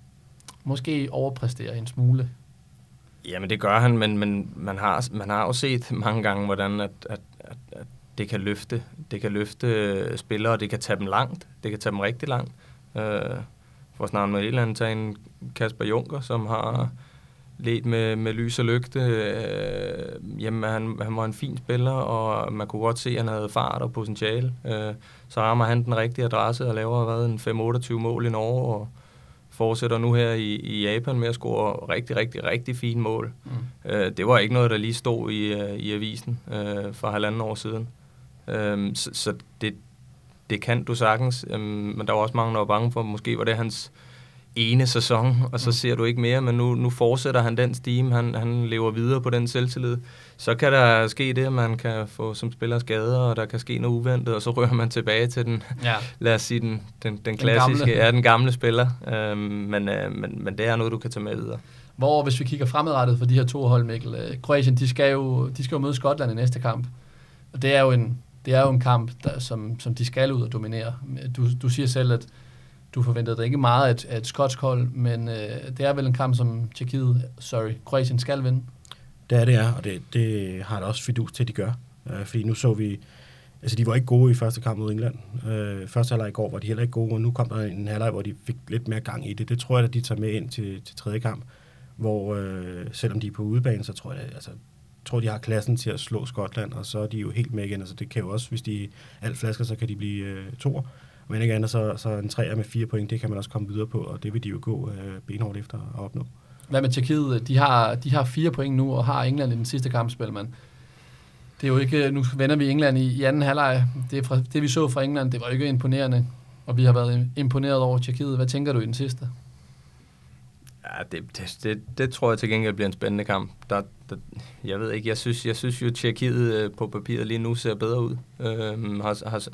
måske overpræsterer en smule Jamen det gør han, men, men man, har, man har jo set mange gange, hvordan at, at, at, at det kan løfte. Det kan løfte øh, spillere, det kan tage dem langt. Det kan tage dem rigtig langt. Øh, for snart med et eller andet tage en Kasper Junker, som har let med, med lys og lygte. Øh, jamen, han, han var en fin spiller, og man kunne godt se, at han havde fart og potentiale. Øh, så rammer han den rigtige adresse og laver hvad, en 5-28 mål i Norge, og, fortsætter nu her i, i Japan med at score rigtig, rigtig, rigtig fine mål. Mm. Øh, det var ikke noget, der lige stod i, uh, i avisen uh, for halvanden år siden. Uh, så så det, det kan du sagtens, um, men der var også mange, der var bange for, måske var det hans ene sæson, og så mm. ser du ikke mere, men nu, nu fortsætter han den steam, han, han lever videre på den selvtillid. Så kan der ske det, at man kan få som spiller skader, og der kan ske noget uventet, og så rører man tilbage til den, ja. lad os sige, den, den, den klassiske, den ja, den gamle spiller. Øhm, men, øh, men, men det er noget, du kan tage med videre. Hvor, hvis vi kigger fremadrettet for de her to hold, Mikkel, øh, Kroatien, de skal, jo, de skal jo møde Skotland i næste kamp. Og det er jo en, det er jo en kamp, der, som, som de skal ud og dominere. Du, du siger selv, at du forventede dig ikke meget af et, af et skotsk hold, men øh, det er vel en kamp, som Tjekkiet, sorry, Kroatien skal vinde. Det er det, er, og det, det har det også fidus til, at de gør. Øh, fordi nu så vi, altså de var ikke gode i første kamp mod England. Øh, første halvleg i går var de heller ikke gode, og nu kom der en halvleg, hvor de fik lidt mere gang i det. Det tror jeg, at de tager med ind til, til tredje kamp, hvor øh, selvom de er på udebane, så tror jeg, altså, tror, de har klassen til at slå Skotland, og så er de jo helt med igen. Altså, det kan jo også, hvis de alt flasker, så kan de blive øh, toer. Men ikke andet, så, så en træer med fire point, det kan man også komme videre på, og det vil de jo gå øh, benhårdt efter at opnå. Hvad med Tjekkiet? De har, de har fire point nu, og har England i den sidste kampspil, men det er jo ikke, nu vender vi England i, i anden halvleg. Det, fra, det vi så fra England, det var ikke imponerende, og vi har været imponeret over Tjekkiet. Hvad tænker du i den sidste? Ja, det, det, det, det tror jeg til gengæld bliver en spændende kamp. Der, der, jeg ved ikke, jeg synes, jeg synes jo, at Tjekkiet øh, på papiret lige nu ser bedre ud. Øhm, har, har,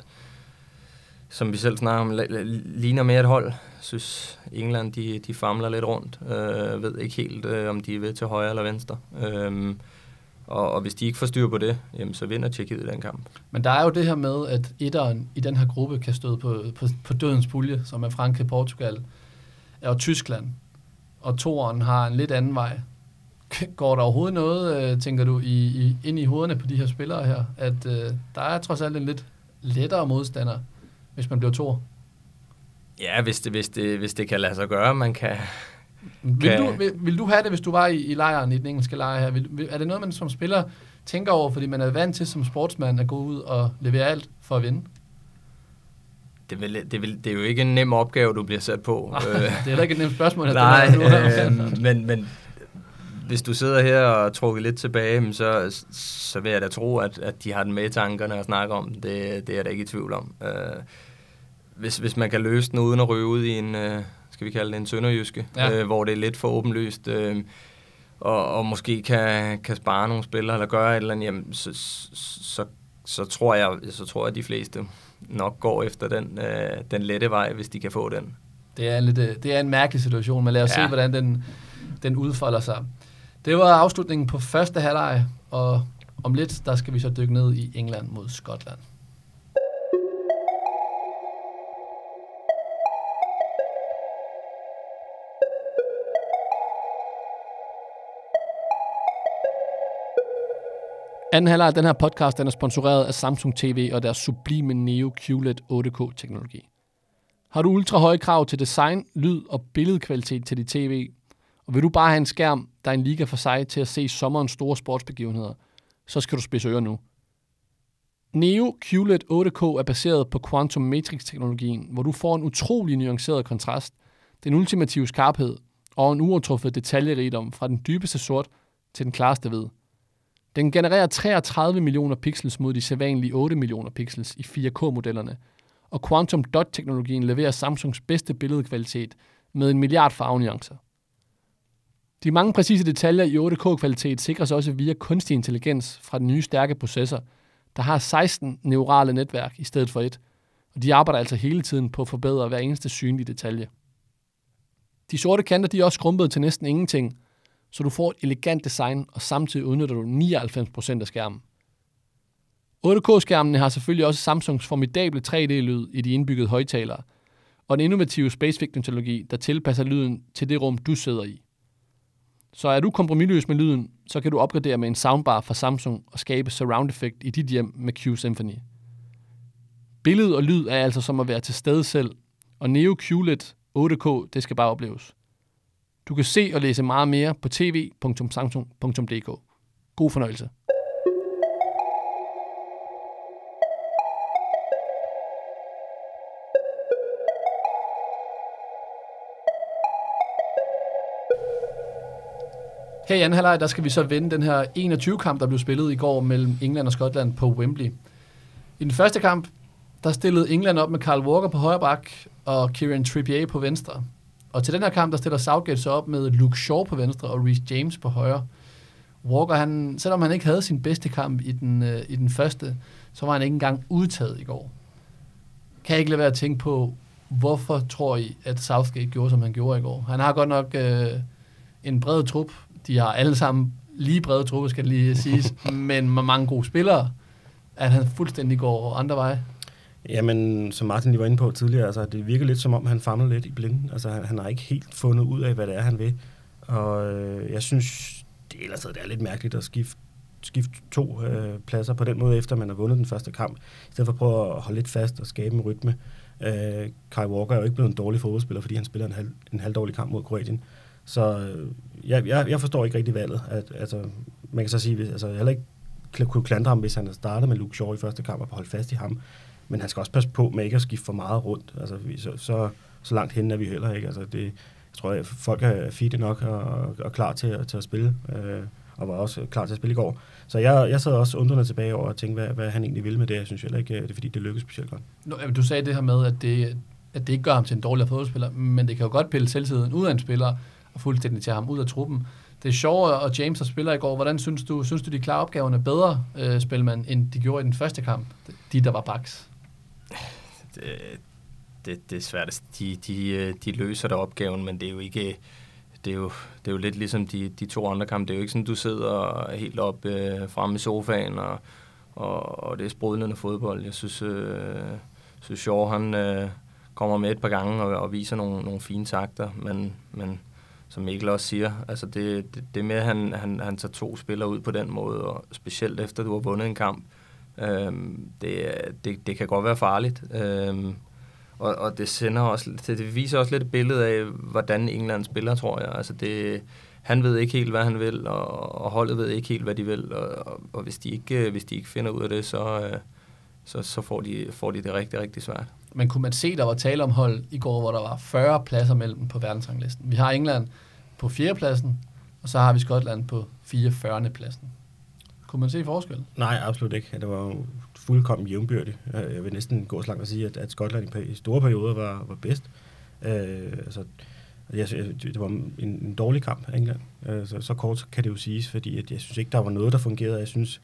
som vi selv snakker om, ligner mere et hold. Jeg synes, England de, de famler lidt rundt. Øh, ved ikke helt, øh, om de er ved til højre eller venstre. Øh, og, og hvis de ikke får styr på det, jamen, så vinder Tjekkiet den kamp. Men der er jo det her med, at etteren i den her gruppe kan støde på, på, på dødens pulje, som er Frankrig, Portugal og Tyskland. Og toeren har en lidt anden vej. Går der overhovedet noget, øh, tænker du, i, i, ind i hovederne på de her spillere her, at øh, der er trods alt en lidt lettere modstander, hvis man bliver to? Ja, hvis det, hvis, det, hvis det kan lade sig gøre, man kan... Vil, kan... Du, vil, vil du have det, hvis du var i, i lejren, i den engelske lejr her? Vil, vil, er det noget, man som spiller tænker over, fordi man er vant til som sportsmand at gå ud og levere alt for at vinde? Det, vil, det, vil, det er jo ikke en nem opgave, du bliver sat på. det er heller ikke et nemt spørgsmål. Nej, øh, men, men hvis du sidder her og trukker lidt tilbage, så, så vil jeg da tro, at, at de har den med i tankerne og snakker om. Det, det er jeg da ikke i tvivl om. Øh, hvis, hvis man kan løse den uden at røve ud i en, øh, skal vi kalde det en sønderjyske, ja. øh, hvor det er lidt for åbenlyst, øh, og, og måske kan, kan spare nogle spillere eller gøre et eller andet, jamen, så, så, så, tror jeg, så tror jeg, at de fleste nok går efter den, øh, den lette vej, hvis de kan få den. Det er, lidt, øh, det er en mærkelig situation, men lad os ja. se, hvordan den, den udfolder sig. Det var afslutningen på første halvleg, og om lidt, der skal vi så dykke ned i England mod Skotland. Anden halvleg af den her podcast den er sponsoreret af Samsung TV og deres sublime Neo QLED 8K-teknologi. Har du ultra høje krav til design, lyd og billedkvalitet til dit tv, og vil du bare have en skærm, der er en liga for sig til at se sommerens store sportsbegivenheder, så skal du spidse ører nu. Neo QLED 8K er baseret på Quantum Matrix-teknologien, hvor du får en utrolig nuanceret kontrast, den ultimative skarphed og en uovertruffet detaljerigdom fra den dybeste sort til den klareste hvid. Den genererer 33 millioner pixels mod de sædvanlige 8 millioner pixels i 4K-modellerne, og Quantum Dot-teknologien leverer Samsungs bedste billedkvalitet med en milliard farvenuancer. De mange præcise detaljer i 8K-kvalitet sikres også via kunstig intelligens fra den nye stærke processor, der har 16 neurale netværk i stedet for et, og de arbejder altså hele tiden på at forbedre hver eneste synlige detalje. De sorte kanter de er også skrumpet til næsten ingenting, så du får et elegant design, og samtidig udnytter du 99% af skærmen. 8K-skærmene har selvfølgelig også Samsungs formidable 3D-lyd i de indbyggede højtalere, og den innovative SpaceVic-teknologi, der tilpasser lyden til det rum, du sidder i. Så er du kompromilløs med lyden, så kan du opgradere med en soundbar fra Samsung og skabe surround effect i dit hjem med Q Symphony. Billede og lyd er altså som at være til stede selv, og Neo QLED 8K, det skal bare opleves. Du kan se og læse meget mere på tv.samsung.dk. God fornøjelse. Her i anden halvleg, der skal vi så vende den her 21-kamp, der blev spillet i går mellem England og Skotland på Wembley. I den første kamp, der stillede England op med Carl Walker på højre bak og Kieran Trippier på venstre. Og til den her kamp, der stiller Southgate så op med Luke Shaw på venstre og Reece James på højre. Walker, han, selvom han ikke havde sin bedste kamp i den, øh, i den første, så var han ikke engang udtaget i går. Kan jeg ikke lade være at tænke på, hvorfor tror I, at Southgate gjorde, som han gjorde i går? Han har godt nok øh, en bred trup. De har alle sammen lige brede trupper, skal det lige siges, men med mange gode spillere, at han fuldstændig går andre veje. Jamen, som Martin lige var inde på tidligere, altså, det virker lidt som om, han famler lidt i blinden. Altså, han, han har ikke helt fundet ud af, hvad det er, han vil. Og øh, jeg synes, det, ellers det er lidt mærkeligt at skifte skifte to øh, pladser på den måde, efter man har vundet den første kamp, i stedet for at prøve at holde lidt fast og skabe en rytme. Øh, Kai Walker er jo ikke blevet en dårlig fodboldspiller, fordi han spiller en, halv, en halvdårlig kamp mod Kroatien. Så øh, jeg, jeg, jeg forstår ikke rigtig valget. At, altså, man kan så sige, at altså, jeg heller ikke kunne klandre ham, hvis han havde startet med Luke Shaw i første kamp og holdt fast i ham. Men han skal også passe på med ikke at skifte for meget rundt. Altså, så, så, så langt hen er vi heller ikke. Altså, det, jeg tror, at folk er fide nok og, og klar til, til at spille. Øh, og var også klar til at spille i går. Så jeg, jeg sad også undrende tilbage over og tænkte, hvad, hvad han egentlig ville med det. Jeg synes heller ikke, øh, det er fordi, det lykkedes specielt godt. Nu, du sagde det her med, at det, at det ikke gør ham til en dårligere fodboldspiller, men det kan jo godt pille selvtiden ud af en spiller og fuldstændig tage ham ud af truppen. Det er sjovt, og James, der spiller i går, hvordan synes du, synes du de klarer opgaverne bedre, øh, spilmand, end de gjorde i den første kamp? De, der var baks. Det, det, det er svært. De, de, øh, de løser der opgaven, men det er jo ikke det er jo, det er jo lidt ligesom de, de to andre kampe. Det er jo ikke sådan, du sidder helt op øh, fremme i sofaen, og, og, og det er sprudlende fodbold. Jeg synes, øh, synes Shaw, han øh, kommer med et par gange og, og viser nogle, nogle fine takter, men, men som Mikkel også siger, altså det, det, det med, at han, han, han tager to spillere ud på den måde, og specielt efter du har vundet en kamp, øh, Øhm, det, det, det kan godt være farligt. Øhm, og, og det sender også, det viser også lidt et billede af, hvordan England spiller, tror jeg. Altså det, han ved ikke helt, hvad han vil, og, og holdet ved ikke helt, hvad de vil. Og, og, og hvis, de ikke, øh, hvis de ikke finder ud af det, så, øh, så, så får, de, får de det rigtig, rigtig svært. Men kunne man se, der var tale om hold i går, hvor der var 40 pladser mellem på verdensranglisten? Vi har England på 4. pladsen, og så har vi Skotland på 44. pladsen. Kunne man se forskel? Nej, absolut ikke. Det var fuldkommen jævnbyrdig. Øh, jeg vil næsten gå så langt at sige, at, at Skotland i store perioder var, var bedst. Øh, altså, jeg, det var en, en dårlig kamp af England. Øh, så, så kort kan det jo siges, fordi at jeg synes ikke, der var noget, der fungerede. Jeg synes,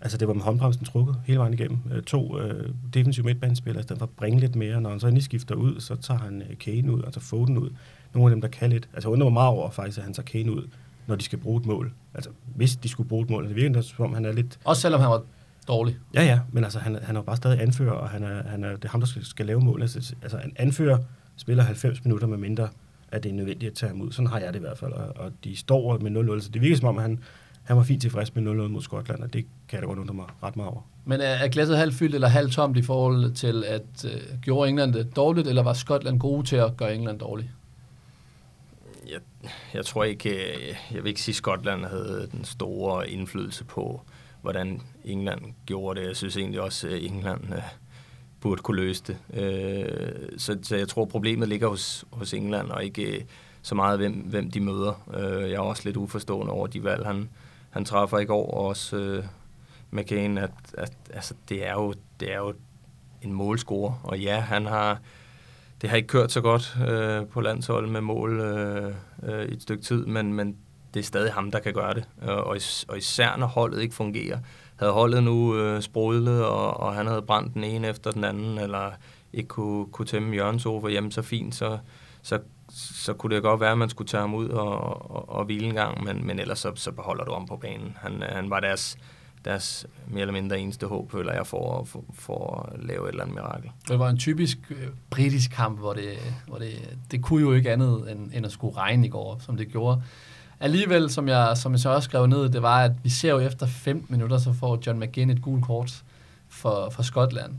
altså det var med håndbremsen trukket hele vejen igennem. Øh, to øh, defensive midtbanespillere, i stedet for at bringe lidt mere. Når han så endelig skifter ud, så tager han øh, Kane ud, altså Foden ud. Nogle af dem, der kan lidt. Altså jeg undrer mig meget over faktisk, at han tager Kane ud, når de skal bruge et mål. Altså hvis de skulle bruge et mål. Det virker som om han er lidt... Også selvom han var dårlig. Ja, ja, men altså, han, han er jo bare stadig anfører, og han er, han er, det er ham, der skal, skal lave mål. Altså, altså, en anfører spiller 90 minutter med mindre, at det er nødvendigt at tage ham ud. Sådan har jeg det i hvert fald, og, og de står med 0-0, så det virker som om, han, han var fint tilfreds med 0-0 mod Skotland, og det kan jeg da godt undre mig ret meget over. Men er, er glasset halvt fyldt eller halvt tomt i forhold til, at øh, gjorde England det dårligt, eller var Skotland gode til at gøre England dårligt? Jeg, jeg tror ikke, øh, jeg vil ikke sige, at Skotland havde den store indflydelse på, hvordan England gjorde det. Jeg synes egentlig også, at England øh, burde kunne løse det. Øh, så, så jeg tror, problemet ligger hos, hos England, og ikke øh, så meget, hvem, hvem de møder. Øh, jeg er også lidt uforstående over de valg, han, han træffer i går, og også øh, McCain, at, at altså, det, er jo, det er jo en målscorer, og ja, han har det har ikke kørt så godt øh, på landsholdet med mål øh, øh, et stykke tid, men, men det er stadig ham, der kan gøre det. Og, is, og især når holdet ikke fungerer. Havde holdet nu øh, sprudlet, og, og han havde brændt den ene efter den anden, eller ikke kunne, kunne tæmme Jørgens over hjemme så fint, så, så, så kunne det godt være, at man skulle tage ham ud og, og, og hvile en gang, men, men ellers så, så beholder du ham på banen. Han, øh, han var deres, deres mere eller mindre eneste håb, føler jeg, for, for, for at lave et eller andet mirakel. Det var en typisk øh, britisk kamp, hvor, det, hvor det, det kunne jo ikke andet end, end at skulle regne i går, som det gjorde alligevel, som jeg, som jeg så også skrev ned, det var, at vi ser jo efter 15 minutter, så får John McGinn et gult kort for, for Skotland.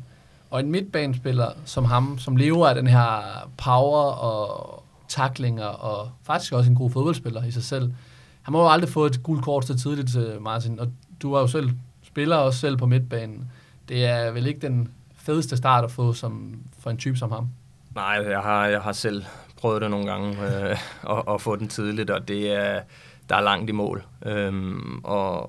Og en midtbanespiller som ham, som lever af den her power og taklinger, og faktisk også en god fodboldspiller i sig selv, han må jo aldrig få et gult kort så tidligt, øh, Martin. Og du var jo selv spiller også selv på midtbanen. Det er vel ikke den fedeste start at få som, for en type som ham? Nej, jeg har, jeg har selv prøvet det nogle gange, øh, at, at få den tidligt, og det er, der er langt i mål. Øhm, og,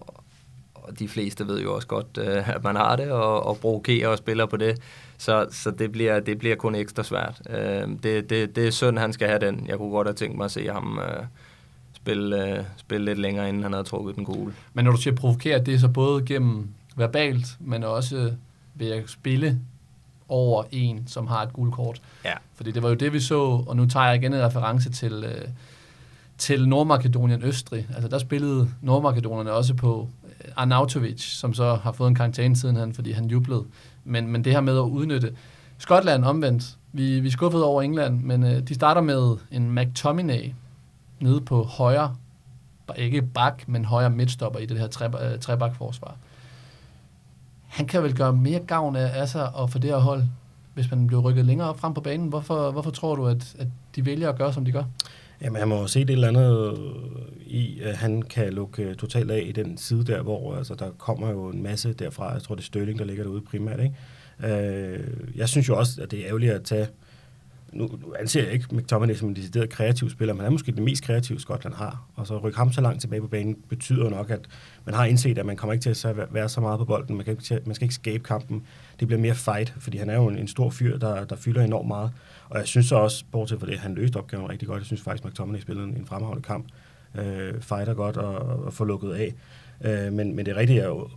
og de fleste ved jo også godt, øh, at man har det, og, og provokerer og spiller på det. Så, så det, bliver, det bliver kun ekstra svært. Øh, det, det, det er synd, han skal have den. Jeg kunne godt have tænkt mig at se ham øh, spille, øh, spille lidt længere, inden han havde trukket den gule. Men når du siger provokere, det er så både gennem verbalt, men også ved at spille over en, som har et gult kort. Ja. Fordi det var jo det, vi så, og nu tager jeg igen en reference til, øh, til Nordmakedonien Østrig. Altså der spillede Nordmakedonerne også på øh, Arnautovic, som så har fået en karantæne siden han, fordi han jublede. Men, men det her med at udnytte Skotland omvendt. Vi, vi skuffede over England, men øh, de starter med en McTominay nede på højre, ikke bak, men højre midtstopper i det her tre, øh, trebakforsvar. Han kan vel gøre mere gavn af, af sig og for det her hold, hvis man bliver rykket længere frem på banen. Hvorfor, hvorfor tror du, at, at de vælger at gøre, som de gør? Jamen, han må se det eller andet i, at han kan lukke øh, totalt af i den side der, hvor altså, der kommer jo en masse derfra. Jeg tror, det er Stølling, der ligger derude primært. Ikke? Øh, jeg synes jo også, at det er ærgerligt at tage øh, nu anser jeg ikke McTominay som en decideret kreativ spiller, men han er måske den mest kreative, Skotland har. Og så rykke ham så langt tilbage på banen betyder nok, at man har indset, at man kommer ikke til at være så meget på bolden. Man, kan ikke, man skal ikke skabe kampen. Det bliver mere fight, fordi han er jo en, en stor fyr, der, der fylder enormt meget. Og jeg synes så også, bortset fra det, han løste opgaven rigtig godt. Jeg synes faktisk, at McTominay spillede en, en fremragende kamp. Øh, fighter godt og, og får lukket af. Øh, men, men det rigtige er jo,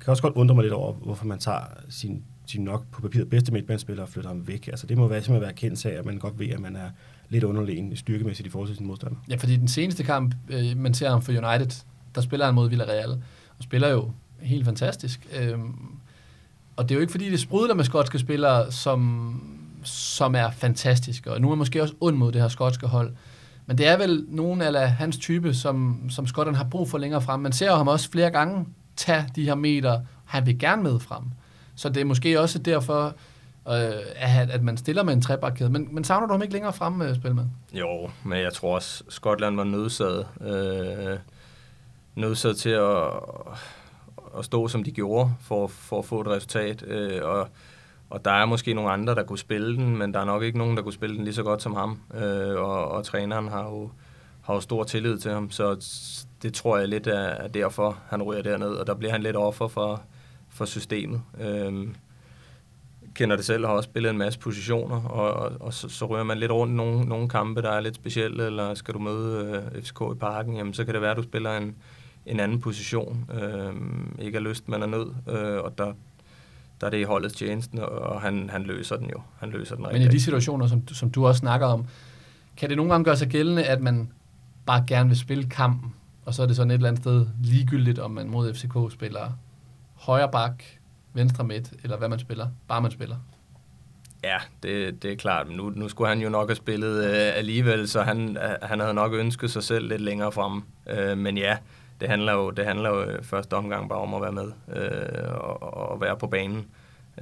kan også godt undre mig lidt over, hvorfor man tager sin de nok på papiret bedste midtbanespiller flytter ham væk. Altså det må være, simpelthen være kendt af, at man godt ved, at man er lidt underlegen styrkemæssigt i forhold til sin modstander. Ja, fordi den seneste kamp, øh, man ser ham for United, der spiller han mod Villarreal, og spiller jo helt fantastisk. Øhm, og det er jo ikke fordi, det sprudler med skotske spillere, som, som er fantastiske, og nu er man måske også ond mod det her skotske hold. Men det er vel nogen af hans type, som, som skotterne har brug for længere frem. Man ser ham også flere gange tage de her meter. Han vil gerne med frem. Så det er måske også derfor, øh, at, at man stiller med en trebakkæde. Men, men savner du ham ikke længere fremme øh, med øh. Jo, men jeg tror også, Skotland var nødsaget, øh, nødsaget til at, at stå, som de gjorde, for, for at få et resultat. Øh, og, og der er måske nogle andre, der kunne spille den, men der er nok ikke nogen, der kunne spille den lige så godt som ham. Øh, og, og træneren har jo, har jo stor tillid til ham, så det tror jeg lidt er, er derfor, han ryger derned. Og der bliver han lidt offer for, for systemet. Øhm, kender det selv og har også spillet en masse positioner, og, og, og så, så rører man lidt rundt nogle, nogle kampe, der er lidt specielle, eller skal du møde øh, FCK i parken, jamen så kan det være, at du spiller en, en anden position. Øhm, ikke er lyst, men er nød, øh, og der, der er det i holdets tjeneste, og han, han løser den jo. Han løser den Men i de situationer, som, som du også snakker om, kan det nogle gange gøre sig gældende, at man bare gerne vil spille kampen, og så er det sådan et eller andet sted ligegyldigt, om man mod FCK spiller højre bak, venstre midt, eller hvad man spiller, bare man spiller. Ja, det, det er klart. Nu, nu skulle han jo nok have spillet øh, alligevel, så han, øh, han havde nok ønsket sig selv lidt længere frem. Øh, men ja, det handler jo, det handler jo øh, første omgang bare om at være med øh, og, og være på banen.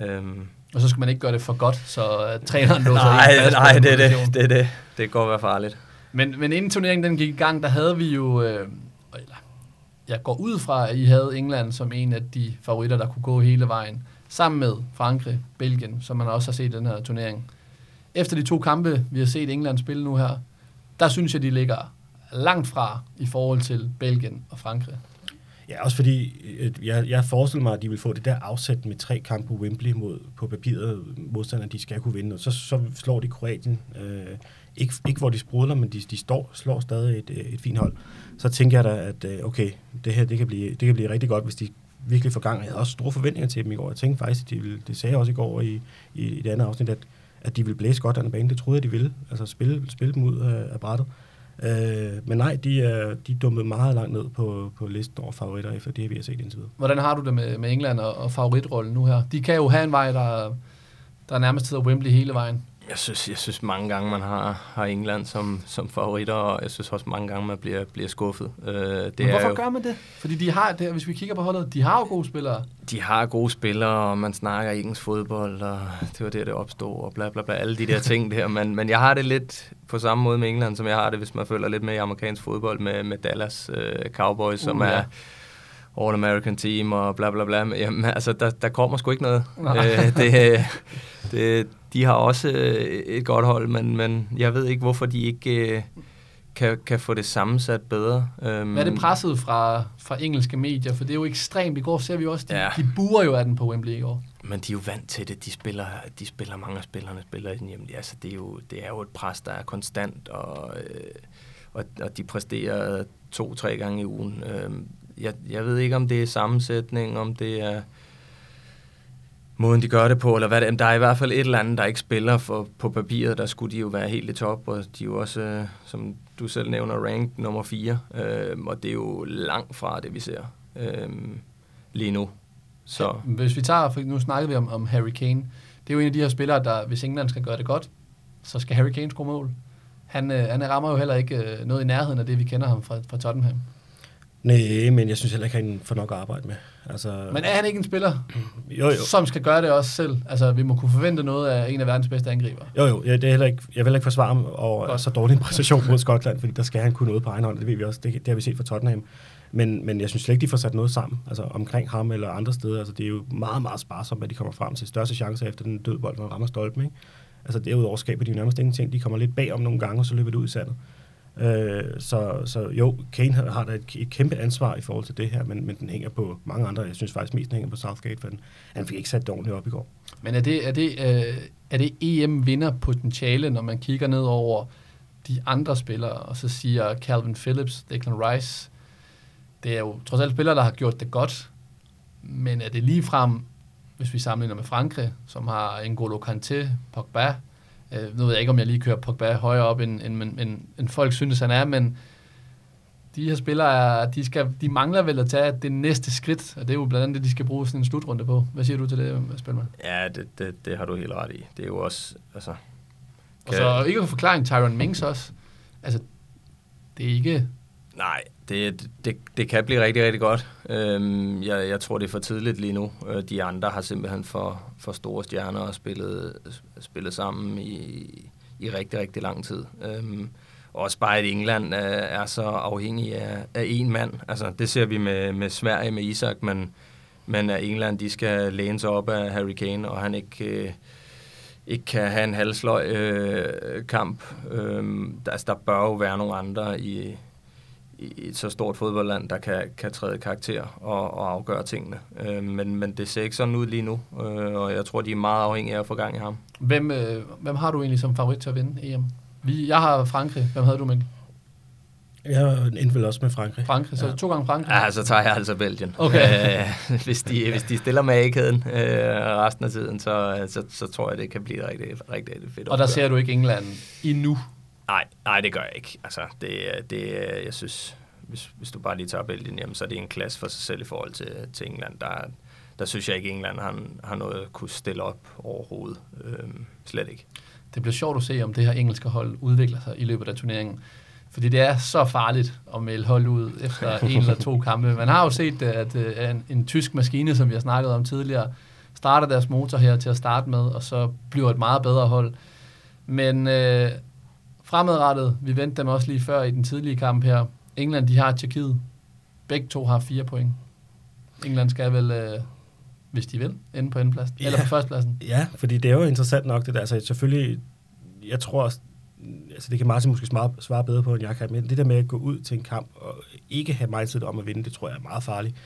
Øhm. Og så skal man ikke gøre det for godt, så uh, træneren låser nej, nej, det er det, det det. Det godt være farligt. Men, men inden turneringen den gik i gang, der havde vi jo, øh, eller jeg går ud fra, at I havde England som en af de favoritter, der kunne gå hele vejen, sammen med Frankrig, Belgien, som man også har set i den her turnering. Efter de to kampe, vi har set England spille nu her, der synes jeg, de ligger langt fra i forhold til Belgien og Frankrig. Ja, også fordi øh, jeg, jeg forestiller mig, at de vil få det der afsæt med tre kampe på Wembley mod, på papiret modstanderne, de skal kunne vinde. Og så, så slår de Kroatien. Øh, ikke, ikke hvor de sprudler, men de, de står, slår stadig et, øh, et fint hold så tænker jeg da, at øh, okay, det her det kan, blive, det kan blive rigtig godt, hvis de virkelig får gang. Jeg havde også store forventninger til dem i går. Jeg tænkte faktisk, at de ville, det sagde jeg også i går i, i, i det andet afsnit, at, at de ville blæse godt af banen. Det troede jeg, de ville. Altså spille, spille dem ud af, af brættet. Øh, men nej, de er, de er dummet meget langt ned på, på listen over favoritter, efter det, vi har set indtil videre. Hvordan har du det med, med England og, og favoritrollen nu her? De kan jo have en vej, der, der er nærmest hedder Wembley hele vejen. Jeg synes, jeg synes mange gange, man har, har England som, som favoritter, og jeg synes også mange gange, man bliver, bliver skuffet. Øh, det Men hvorfor er jo, gør man det? Fordi de har, det, hvis vi kigger på holdet, de har jo gode spillere. De har gode spillere, og man snakker engelsk fodbold, og det var det, det opstod, og bla bla bla, alle de der ting der. Men, men jeg har det lidt på samme måde med England, som jeg har det, hvis man følger lidt med i amerikansk fodbold med, med Dallas øh, Cowboys, som uh, ja. er All-American Team og bla bla bla. Jamen, altså, der, der kommer sgu ikke noget. Øh, det, det, de har også øh, et godt hold, men, men jeg ved ikke, hvorfor de ikke øh, kan, kan få det sammensat bedre. Um, Hvad er det presset fra, fra engelske medier? For det er jo ekstremt. I går ser vi også, de, ja. de burer jo af den på Wembley i går. Men de er jo vant til det. De spiller, de spiller mange af spillerne spiller i den hjemme. Altså, det, er jo, det er jo et pres, der er konstant, og, øh, og, og de præsterer to-tre gange i ugen. Øh, jeg, jeg ved ikke, om det er sammensætning, om det er måden, de gør det på, eller hvad det er. Der er i hvert fald et eller andet, der ikke spiller for, på papiret. Der skulle de jo være helt i top, og de er jo også, øh, som du selv nævner, rank nummer 4. Øh, og det er jo langt fra det, vi ser øh, lige nu. Så. Hvis vi tager, for nu snakkede vi om, om Harry Kane. Det er jo en af de her spillere, der, hvis England skal gøre det godt, så skal Harry Kane score mål. Han, øh, han rammer jo heller ikke øh, noget i nærheden af det, vi kender ham fra, fra Tottenham. Nej, men jeg synes heller ikke, han får nok at arbejde med. Altså, men er han ikke en spiller, jo, jo. som skal gøre det også selv? Altså, vi må kunne forvente noget af en af verdens bedste angriber. Jo, jo. Ja, det er heller ikke, jeg vil heller ikke forsvare ham over Godt. så dårlig en præstation mod Skotland, fordi der skal han kunne noget på egen hånd. Det ved vi også. Det, det har vi set fra Tottenham. Men, men jeg synes slet ikke, de får sat noget sammen, altså omkring ham eller andre steder. Altså, det er jo meget, meget sparsomt, at de kommer frem til største chancer efter den døde bold, når rammer stolpen. Ikke? Altså derudover skaber de jo nærmest ingenting. De kommer lidt bag om nogle gange, og så løber det ud i sandet. Øh, så, så jo, Kane har, har da et, et kæmpe ansvar i forhold til det her, men, men den hænger på mange andre. Jeg synes faktisk mest, den hænger på Southgate, for den, han fik ikke sat det ordentligt op i går. Men er det, er det, øh, er det EM-vinderpotentiale, når man kigger ned over de andre spillere, og så siger Calvin Phillips, Declan Rice, det er jo trods alt spillere, der har gjort det godt, men er det lige frem, hvis vi sammenligner med Frankrig, som har N'Golo Kanté, Pogba, øh, nu ved jeg ikke, om jeg lige kører Pogba højere op, end, end, end, end folk synes, han er, men de her spillere, de, skal, de mangler vel at tage det næste skridt, og det er jo blandt andet det, de skal bruge sådan en slutrunde på. Hvad siger du til det, Spilman? Ja, det, det, det har du helt ret i. Det er jo også, altså... Og så ikke en forklaring, Tyron Mings også. Altså, det er ikke Nej, det, det, det kan blive rigtig, rigtig godt. Øhm, jeg, jeg tror, det er for tidligt lige nu. Øh, de andre har simpelthen for, for store stjerner og spillet, spillet sammen i, i rigtig, rigtig lang tid. Øhm, også bare, at England er, er så afhængig af, af en mand. Altså, det ser vi med, med Sverige, med Isak, men, men at England de skal læne sig op af Harry Kane, og han ikke... Øh, ikke kan have en halsløg øh, kamp. Øh, der, altså, der bør jo være nogle andre i, i et så stort fodboldland, der kan, kan træde karakter og, og afgøre tingene. Øh, men, men det ser ikke sådan ud lige nu, øh, og jeg tror, de er meget afhængige af at få gang i ham. Hvem, øh, hvem har du egentlig som favorit til at vinde EM? Vi, jeg har Frankrig. Hvem havde du med? Jeg endte vel også med Frankrig. Frankrig, så ja. to gange Frankrig? Ja, så tager jeg altså Belgien. Okay. Øh, hvis, de, hvis de stiller med A-kæden øh, resten af tiden, så, så, så tror jeg, det kan blive rigtig, rigtig, rigtig fedt. Og der ser du ikke England endnu? Nej, nej, det gør jeg ikke. Altså, det, det, jeg synes, hvis, hvis du bare lige tager Belgien, jamen, så er det en klasse for sig selv i forhold til, til England. Der, der synes jeg ikke, England har, har noget at kunne stille op overhovedet. Øhm, slet ikke. Det bliver sjovt at se, om det her engelske hold udvikler sig i løbet af turneringen. Fordi det er så farligt at melde hold ud efter en eller to kampe. Man har jo set, at øh, en, en tysk maskine, som vi har snakket om tidligere, starter deres motor her til at starte med, og så bliver et meget bedre hold. Men øh, fremadrettet, vi vendte dem også lige før i den tidlige kamp her, England, de har Tjekkiet. Begge to har fire point. England skal vel, øh, hvis de vil, ende på andenpladsen. Ja. Eller på førstepladsen. Ja, fordi det er jo interessant nok, det der. Altså selvfølgelig, jeg tror også, altså det kan Martin måske svare, svare bedre på, end jeg kan, men det der med at gå ud til en kamp og ikke have mindset om at vinde, det tror jeg er meget farligt.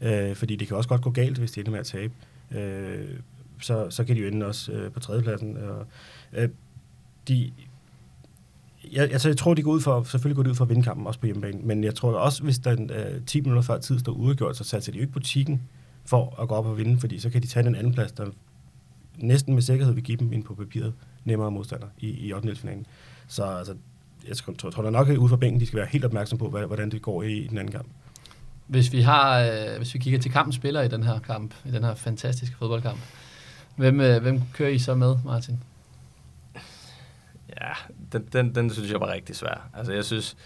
Øh, fordi det kan også godt gå galt, hvis de ender med at tabe. Øh, så, så kan de jo ende også øh, på tredjepladsen. Og, øh, de, jeg, altså, jeg tror, de går ud for, selvfølgelig går de ud for at vinde kampen, også på hjemmebane, men jeg tror også, hvis der øh, 10 minutter før tid står udgjort, så satser de jo ikke butikken for at gå op og vinde, fordi så kan de tage den anden plads, der næsten med sikkerhed vil give dem ind på papiret nemmere modstander i, i 8. finalen. Så altså, jeg tror, tror, tror der nok, at ude fra bænken, de skal være helt opmærksom på, hvordan det går i, i den anden kamp. Hvis vi har, øh, hvis vi kigger til kampens spiller i den her kamp, i den her fantastiske fodboldkamp, hvem, øh, hvem kører I så med, Martin? Ja, den, den, den synes jeg var rigtig svær. Altså, jeg synes,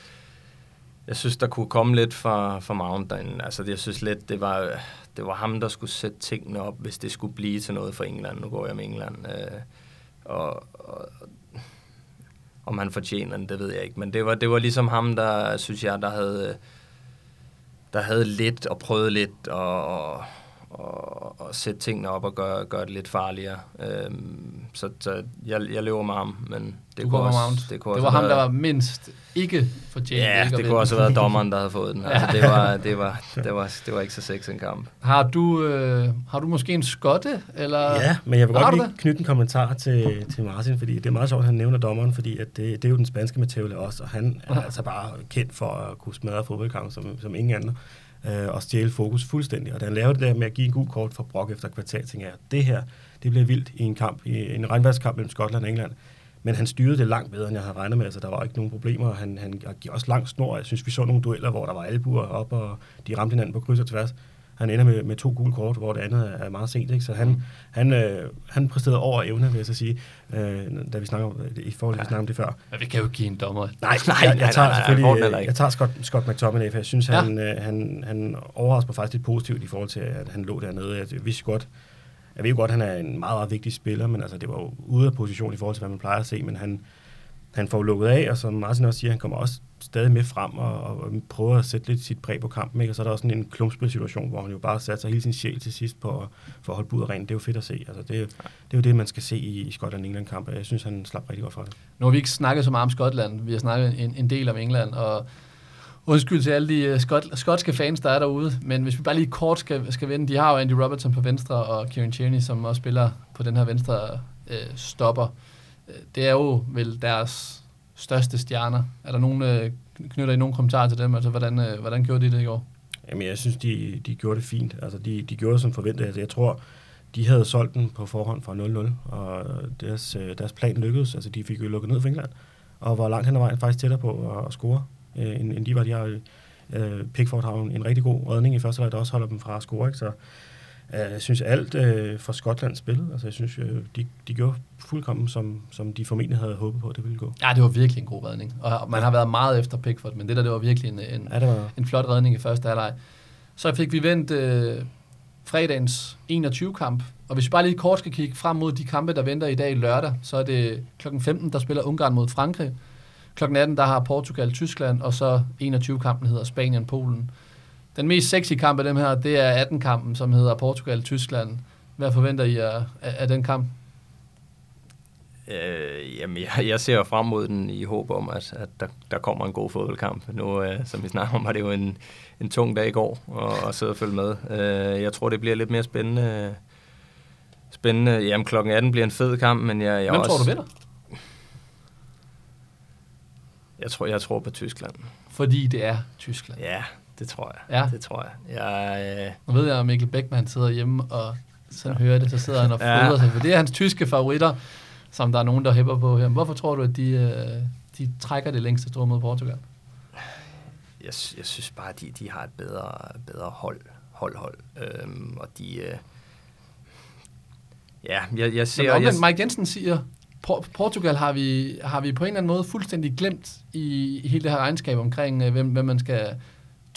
jeg synes, der kunne komme lidt fra, fra Mountain. Altså, jeg synes lidt, det var, det var ham, der skulle sætte tingene op, hvis det skulle blive til noget for England. Nu går jeg med England. Øh, og, og, om han fortjener den, det ved jeg ikke. Men det var, det var ligesom ham, der, synes jeg, der havde, der havde lidt og prøvet lidt og, og og, og sætte tingene op og gøre, gøre det lidt farligere. Øhm, så så jeg, jeg løber med ham, men det du kunne også, Mount. det, kunne det var ham, været, der var mindst ikke fortjent. Ja, ikke det kunne også have været dommeren, der havde fået den. Altså, det, var, det, var, det, var, det var ikke så sexet en kamp. Har du, øh, har du måske en skotte? Eller? Ja, men jeg vil godt lige knytte en kommentar til, til Martin, fordi det er meget sjovt, at han nævner dommeren, fordi at det, det er jo den spanske Mateo også, og han er altså bare kendt for at kunne smadre fodboldkamp som, som ingen andre øh, og stjæle fokus fuldstændig. Og da han laver det der med at give en god kort for Brock efter kvartal, tænker jeg, det her, det bliver vildt i en kamp, i en regnværskamp mellem Skotland og England. Men han styrede det langt bedre, end jeg havde regnet med. Altså, der var ikke nogen problemer. Han, han giver også lang snor. Jeg synes, vi så nogle dueller, hvor der var albuer op, og de ramte hinanden på kryds og tværs. Han ender med, med to gule kort, hvor det andet er meget sent. Ikke? Så han, mm. han, øh, han præsterede over evne, vil jeg så sige, øh, da vi snakker om, i forhold til, ja. vi snakker om det før. Men vi kan jo give en dommer. Nej, nej, jeg, jeg tager selvfølgelig jeg tager Scott, Scott McTominay, for jeg synes, ja. han, øh, han, han overrasker mig faktisk lidt positivt i forhold til, at han lå dernede. Jeg vidste godt, jeg ved jo godt, at han er en meget, meget vigtig spiller, men altså, det var jo ude af position i forhold til, hvad man plejer at se, men han, han får lukket af, og som Martin også siger, han kommer også stadig med frem og, og prøver at sætte lidt sit præg på kampen. Ikke? Og så er der også sådan en klumpspilsituation, hvor han jo bare satte sig hele sin sjæl til sidst på, for at holde budet rent. Det er jo fedt at se. Altså, det, det er jo det, man skal se i, i Skotland-England-kamp. Jeg synes, han slap rigtig godt fra det. Nu har vi ikke snakket så meget om Skotland. Vi har snakket en, en del om England, og undskyld til alle de øh, skot, skotske fans, der er derude, men hvis vi bare lige kort skal, skal vende, de har jo Andy Robertson på venstre, og Kieran Tierney, som også spiller på den her venstre øh, stopper. Øh, det er jo vel deres største stjerner. Er der nogen, uh, knytter I nogen kommentarer til dem? Altså, hvordan, uh, hvordan gjorde de det i går? Jamen, jeg synes, de, de gjorde det fint. Altså, de, de gjorde det som forventet. Altså, jeg tror, de havde solgt den på forhånd fra 0-0, og deres, deres plan lykkedes. Altså, de fik jo lukket ned for England, og var langt hen ad vejen faktisk tættere på at, score øh, end, end de var. De har, øh, Pickford har en, en rigtig god redning i første leg, der også holder dem fra at score. Ikke? Så jeg synes alt øh, for Skotland spillet. Altså jeg synes, øh, de, de gjorde fuldkommen, som, som de formentlig havde håbet på, at det ville gå. Ja, det var virkelig en god redning. Og man har været meget efter Pickford, men det der, det var virkelig en, en, ja, var... en flot redning i første halvleg. Så fik vi vendt øh, fredagens 21-kamp, og hvis vi bare lige kort skal kigge frem mod de kampe, der venter i dag lørdag, så er det kl. 15, der spiller Ungarn mod Frankrig. Klokken 18, der har Portugal Tyskland, og så 21-kampen hedder Spanien-Polen. Den mest sexy kamp af dem her, det er 18-kampen, som hedder Portugal-Tyskland. Hvad forventer I af, af den kamp? Øh, jamen, jeg, jeg ser frem mod den i håb om, at, at der, der kommer en god fodboldkamp. Nu, øh, som vi snakker om, var det jo en, en tung dag i går at, at sidde og følge med. Øh, jeg tror, det bliver lidt mere spændende. Spændende. Jamen, klokken 18 bliver en fed kamp, men jeg... jeg Hvem også, tror du vinder? Jeg tror, jeg tror på Tyskland. Fordi det er Tyskland? Ja, det tror jeg. Ja. Det tror jeg. jeg øh... Nu ved jeg, at Mikkel Beckmann sidder hjemme og sådan ja. hører det, så sidder han og ja. sig. For det er hans tyske favoritter, som der er nogen, der hæpper på her. Hvorfor tror du, at de, øh, de trækker det længste strå mod Portugal? Jeg, jeg synes bare, at de, de har et bedre, bedre hold, hold, hold. Øhm, og de... Øh, ja, jeg, jeg ser... Men jeg, Mike Jensen siger, Portugal har vi, har vi på en eller anden måde fuldstændig glemt i, i hele det her regnskab omkring, øh, hvem, hvem man skal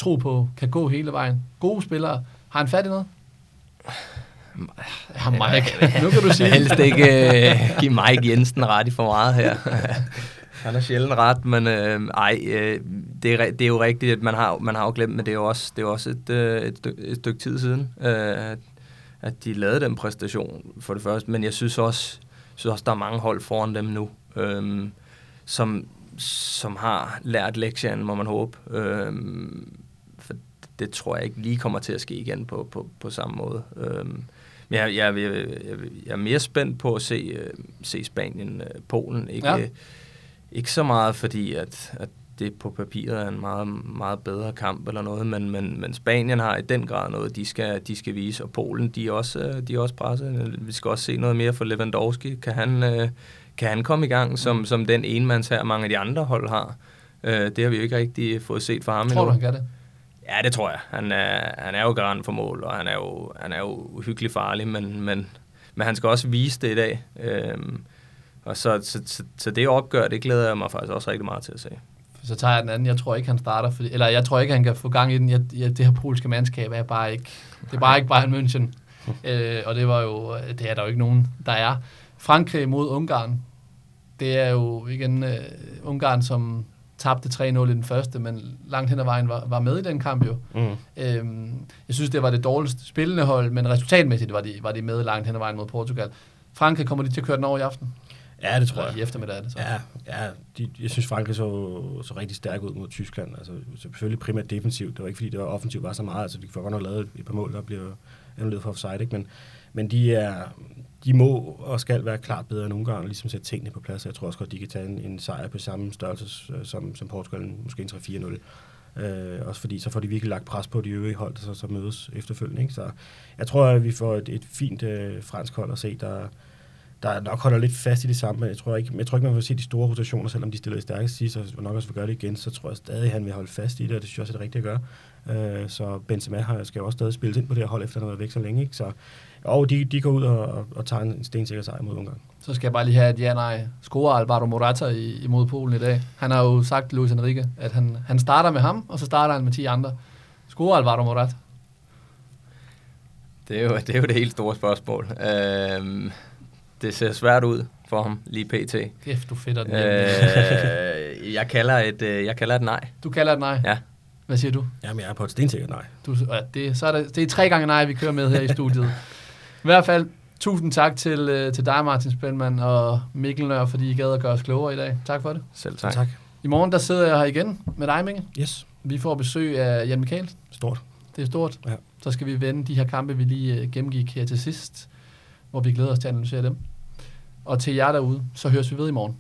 tro på, kan gå hele vejen. Gode spillere. Har han fat i noget? Ja, Mike. nu kan du sige. Jeg helst ikke uh, give Mike Jensen ret i for meget her. Han har sjældent ret, men øh, ej, øh, det, er, det er jo rigtigt, at man har, man har jo glemt, men det er jo også, det er også et, øh, et, stykke, et stykke tid siden, øh, at de lavede den præstation for det første. Men jeg synes også, synes også, der er mange hold foran dem nu, øhm, som, som har lært lektien, må man håbe. For det tror jeg ikke lige kommer til at ske igen på, på, på samme måde. Øhm, men jeg, jeg, jeg, jeg, er mere spændt på at se, øh, se Spanien-Polen. Øh, ikke, ja. ikke så meget fordi, at, at det på papiret er en meget, meget bedre kamp eller noget, men, men, men Spanien har i den grad noget, de skal, de skal vise, og Polen, de er også, øh, de er også presset. Vi skal også se noget mere for Lewandowski. Kan han, øh, kan han komme i gang som, mm. som den enmands her, mange af de andre hold har? Øh, det har vi jo ikke rigtig fået set fra ham tror endnu. Tror du, han kan det? Ja, det tror jeg. Han er, han er jo garant for mål, og han er jo, han er jo uhyggelig farlig, men, men, men han skal også vise det i dag. Øhm, og så, så, så, så det opgør, det glæder jeg mig faktisk også rigtig meget til at se så tager jeg den anden. Jeg tror ikke, han starter, fordi, eller jeg tror ikke, han kan få gang i den. Jeg, jeg, det her polske mandskab er bare ikke, det er bare ikke Bayern München. øh, og det var jo, det er der jo ikke nogen, der er. Frankrig mod Ungarn, det er jo igen uh, Ungarn, som tabte 3-0 i den første, men langt hen ad vejen var, var med i den kamp jo. Mm. Øhm, jeg synes, det var det dårligste spillende hold, men resultatmæssigt var de, var de med langt hen ad vejen mod Portugal. Frankrig kommer de til at køre den over i aften? Ja, det tror jeg. I eftermiddag er det så. Ja, ja de, jeg synes Frankrig så, så rigtig stærk ud mod Tyskland. Altså, selvfølgelig primært defensivt. Det var ikke fordi, det var offensivt var så meget. Altså, de får godt nok lavet et par mål, der bliver annulleret for offside. Ikke? Men, men de, er, de må og skal være klart bedre end Ungarn, og ligesom sætte tingene på plads. Jeg tror også godt, de kan tage en, en sejr på samme størrelse øh, som, som Portugal, måske en 3-4-0. Øh, også fordi så får de virkelig lagt pres på de øvrige hold, der så, så mødes efterfølgende. Ikke? Så jeg tror, at vi får et, et fint øh, fransk hold at se, der, der nok holder lidt fast i det samme. Men jeg tror ikke, jeg tror ikke man vil se de store rotationer, selvom de stiller i stærke sidst, og nok også vil gøre det igen, så tror jeg stadig, at han vil holde fast i det, og det synes jeg også er det rigtige at gøre. Øh, så Benzema har, skal jo også stadig spilles ind på det her hold, efter han har været væk så længe. Ikke? Så og de, de går ud og, og, og tager en stensikker sejr mod Ungarn. Så skal jeg bare lige have et ja-nej. Scorer Alvaro Morata i, imod Polen i dag. Han har jo sagt, Luis Enrique, at han, han starter med ham, og så starter han med 10 andre. Scorer Alvaro Morata? Det er jo det, er jo det helt store spørgsmål. Øhm, det ser svært ud for ham lige pt. Kæft, du fedter den. Øh, jeg, kalder et, øh, jeg kalder et nej. Du kalder et nej? Ja. Hvad siger du? Jamen, jeg er på et stensikkert nej. Du, ja, det, så er det, det er tre gange nej, vi kører med her i studiet. I hvert fald, tusind tak til, øh, til dig, Martin Spelman og Mikkel Nør, fordi I gad at gøre os klogere i dag. Tak for det. Selv tak. tak. I morgen, der sidder jeg her igen med dig, Mikkel. Yes. Vi får besøg af Jan Michael. Stort. Det er stort. Ja. Så skal vi vende de her kampe, vi lige øh, gennemgik her til sidst, hvor vi glæder os til at analysere dem. Og til jer derude, så høres vi ved i morgen.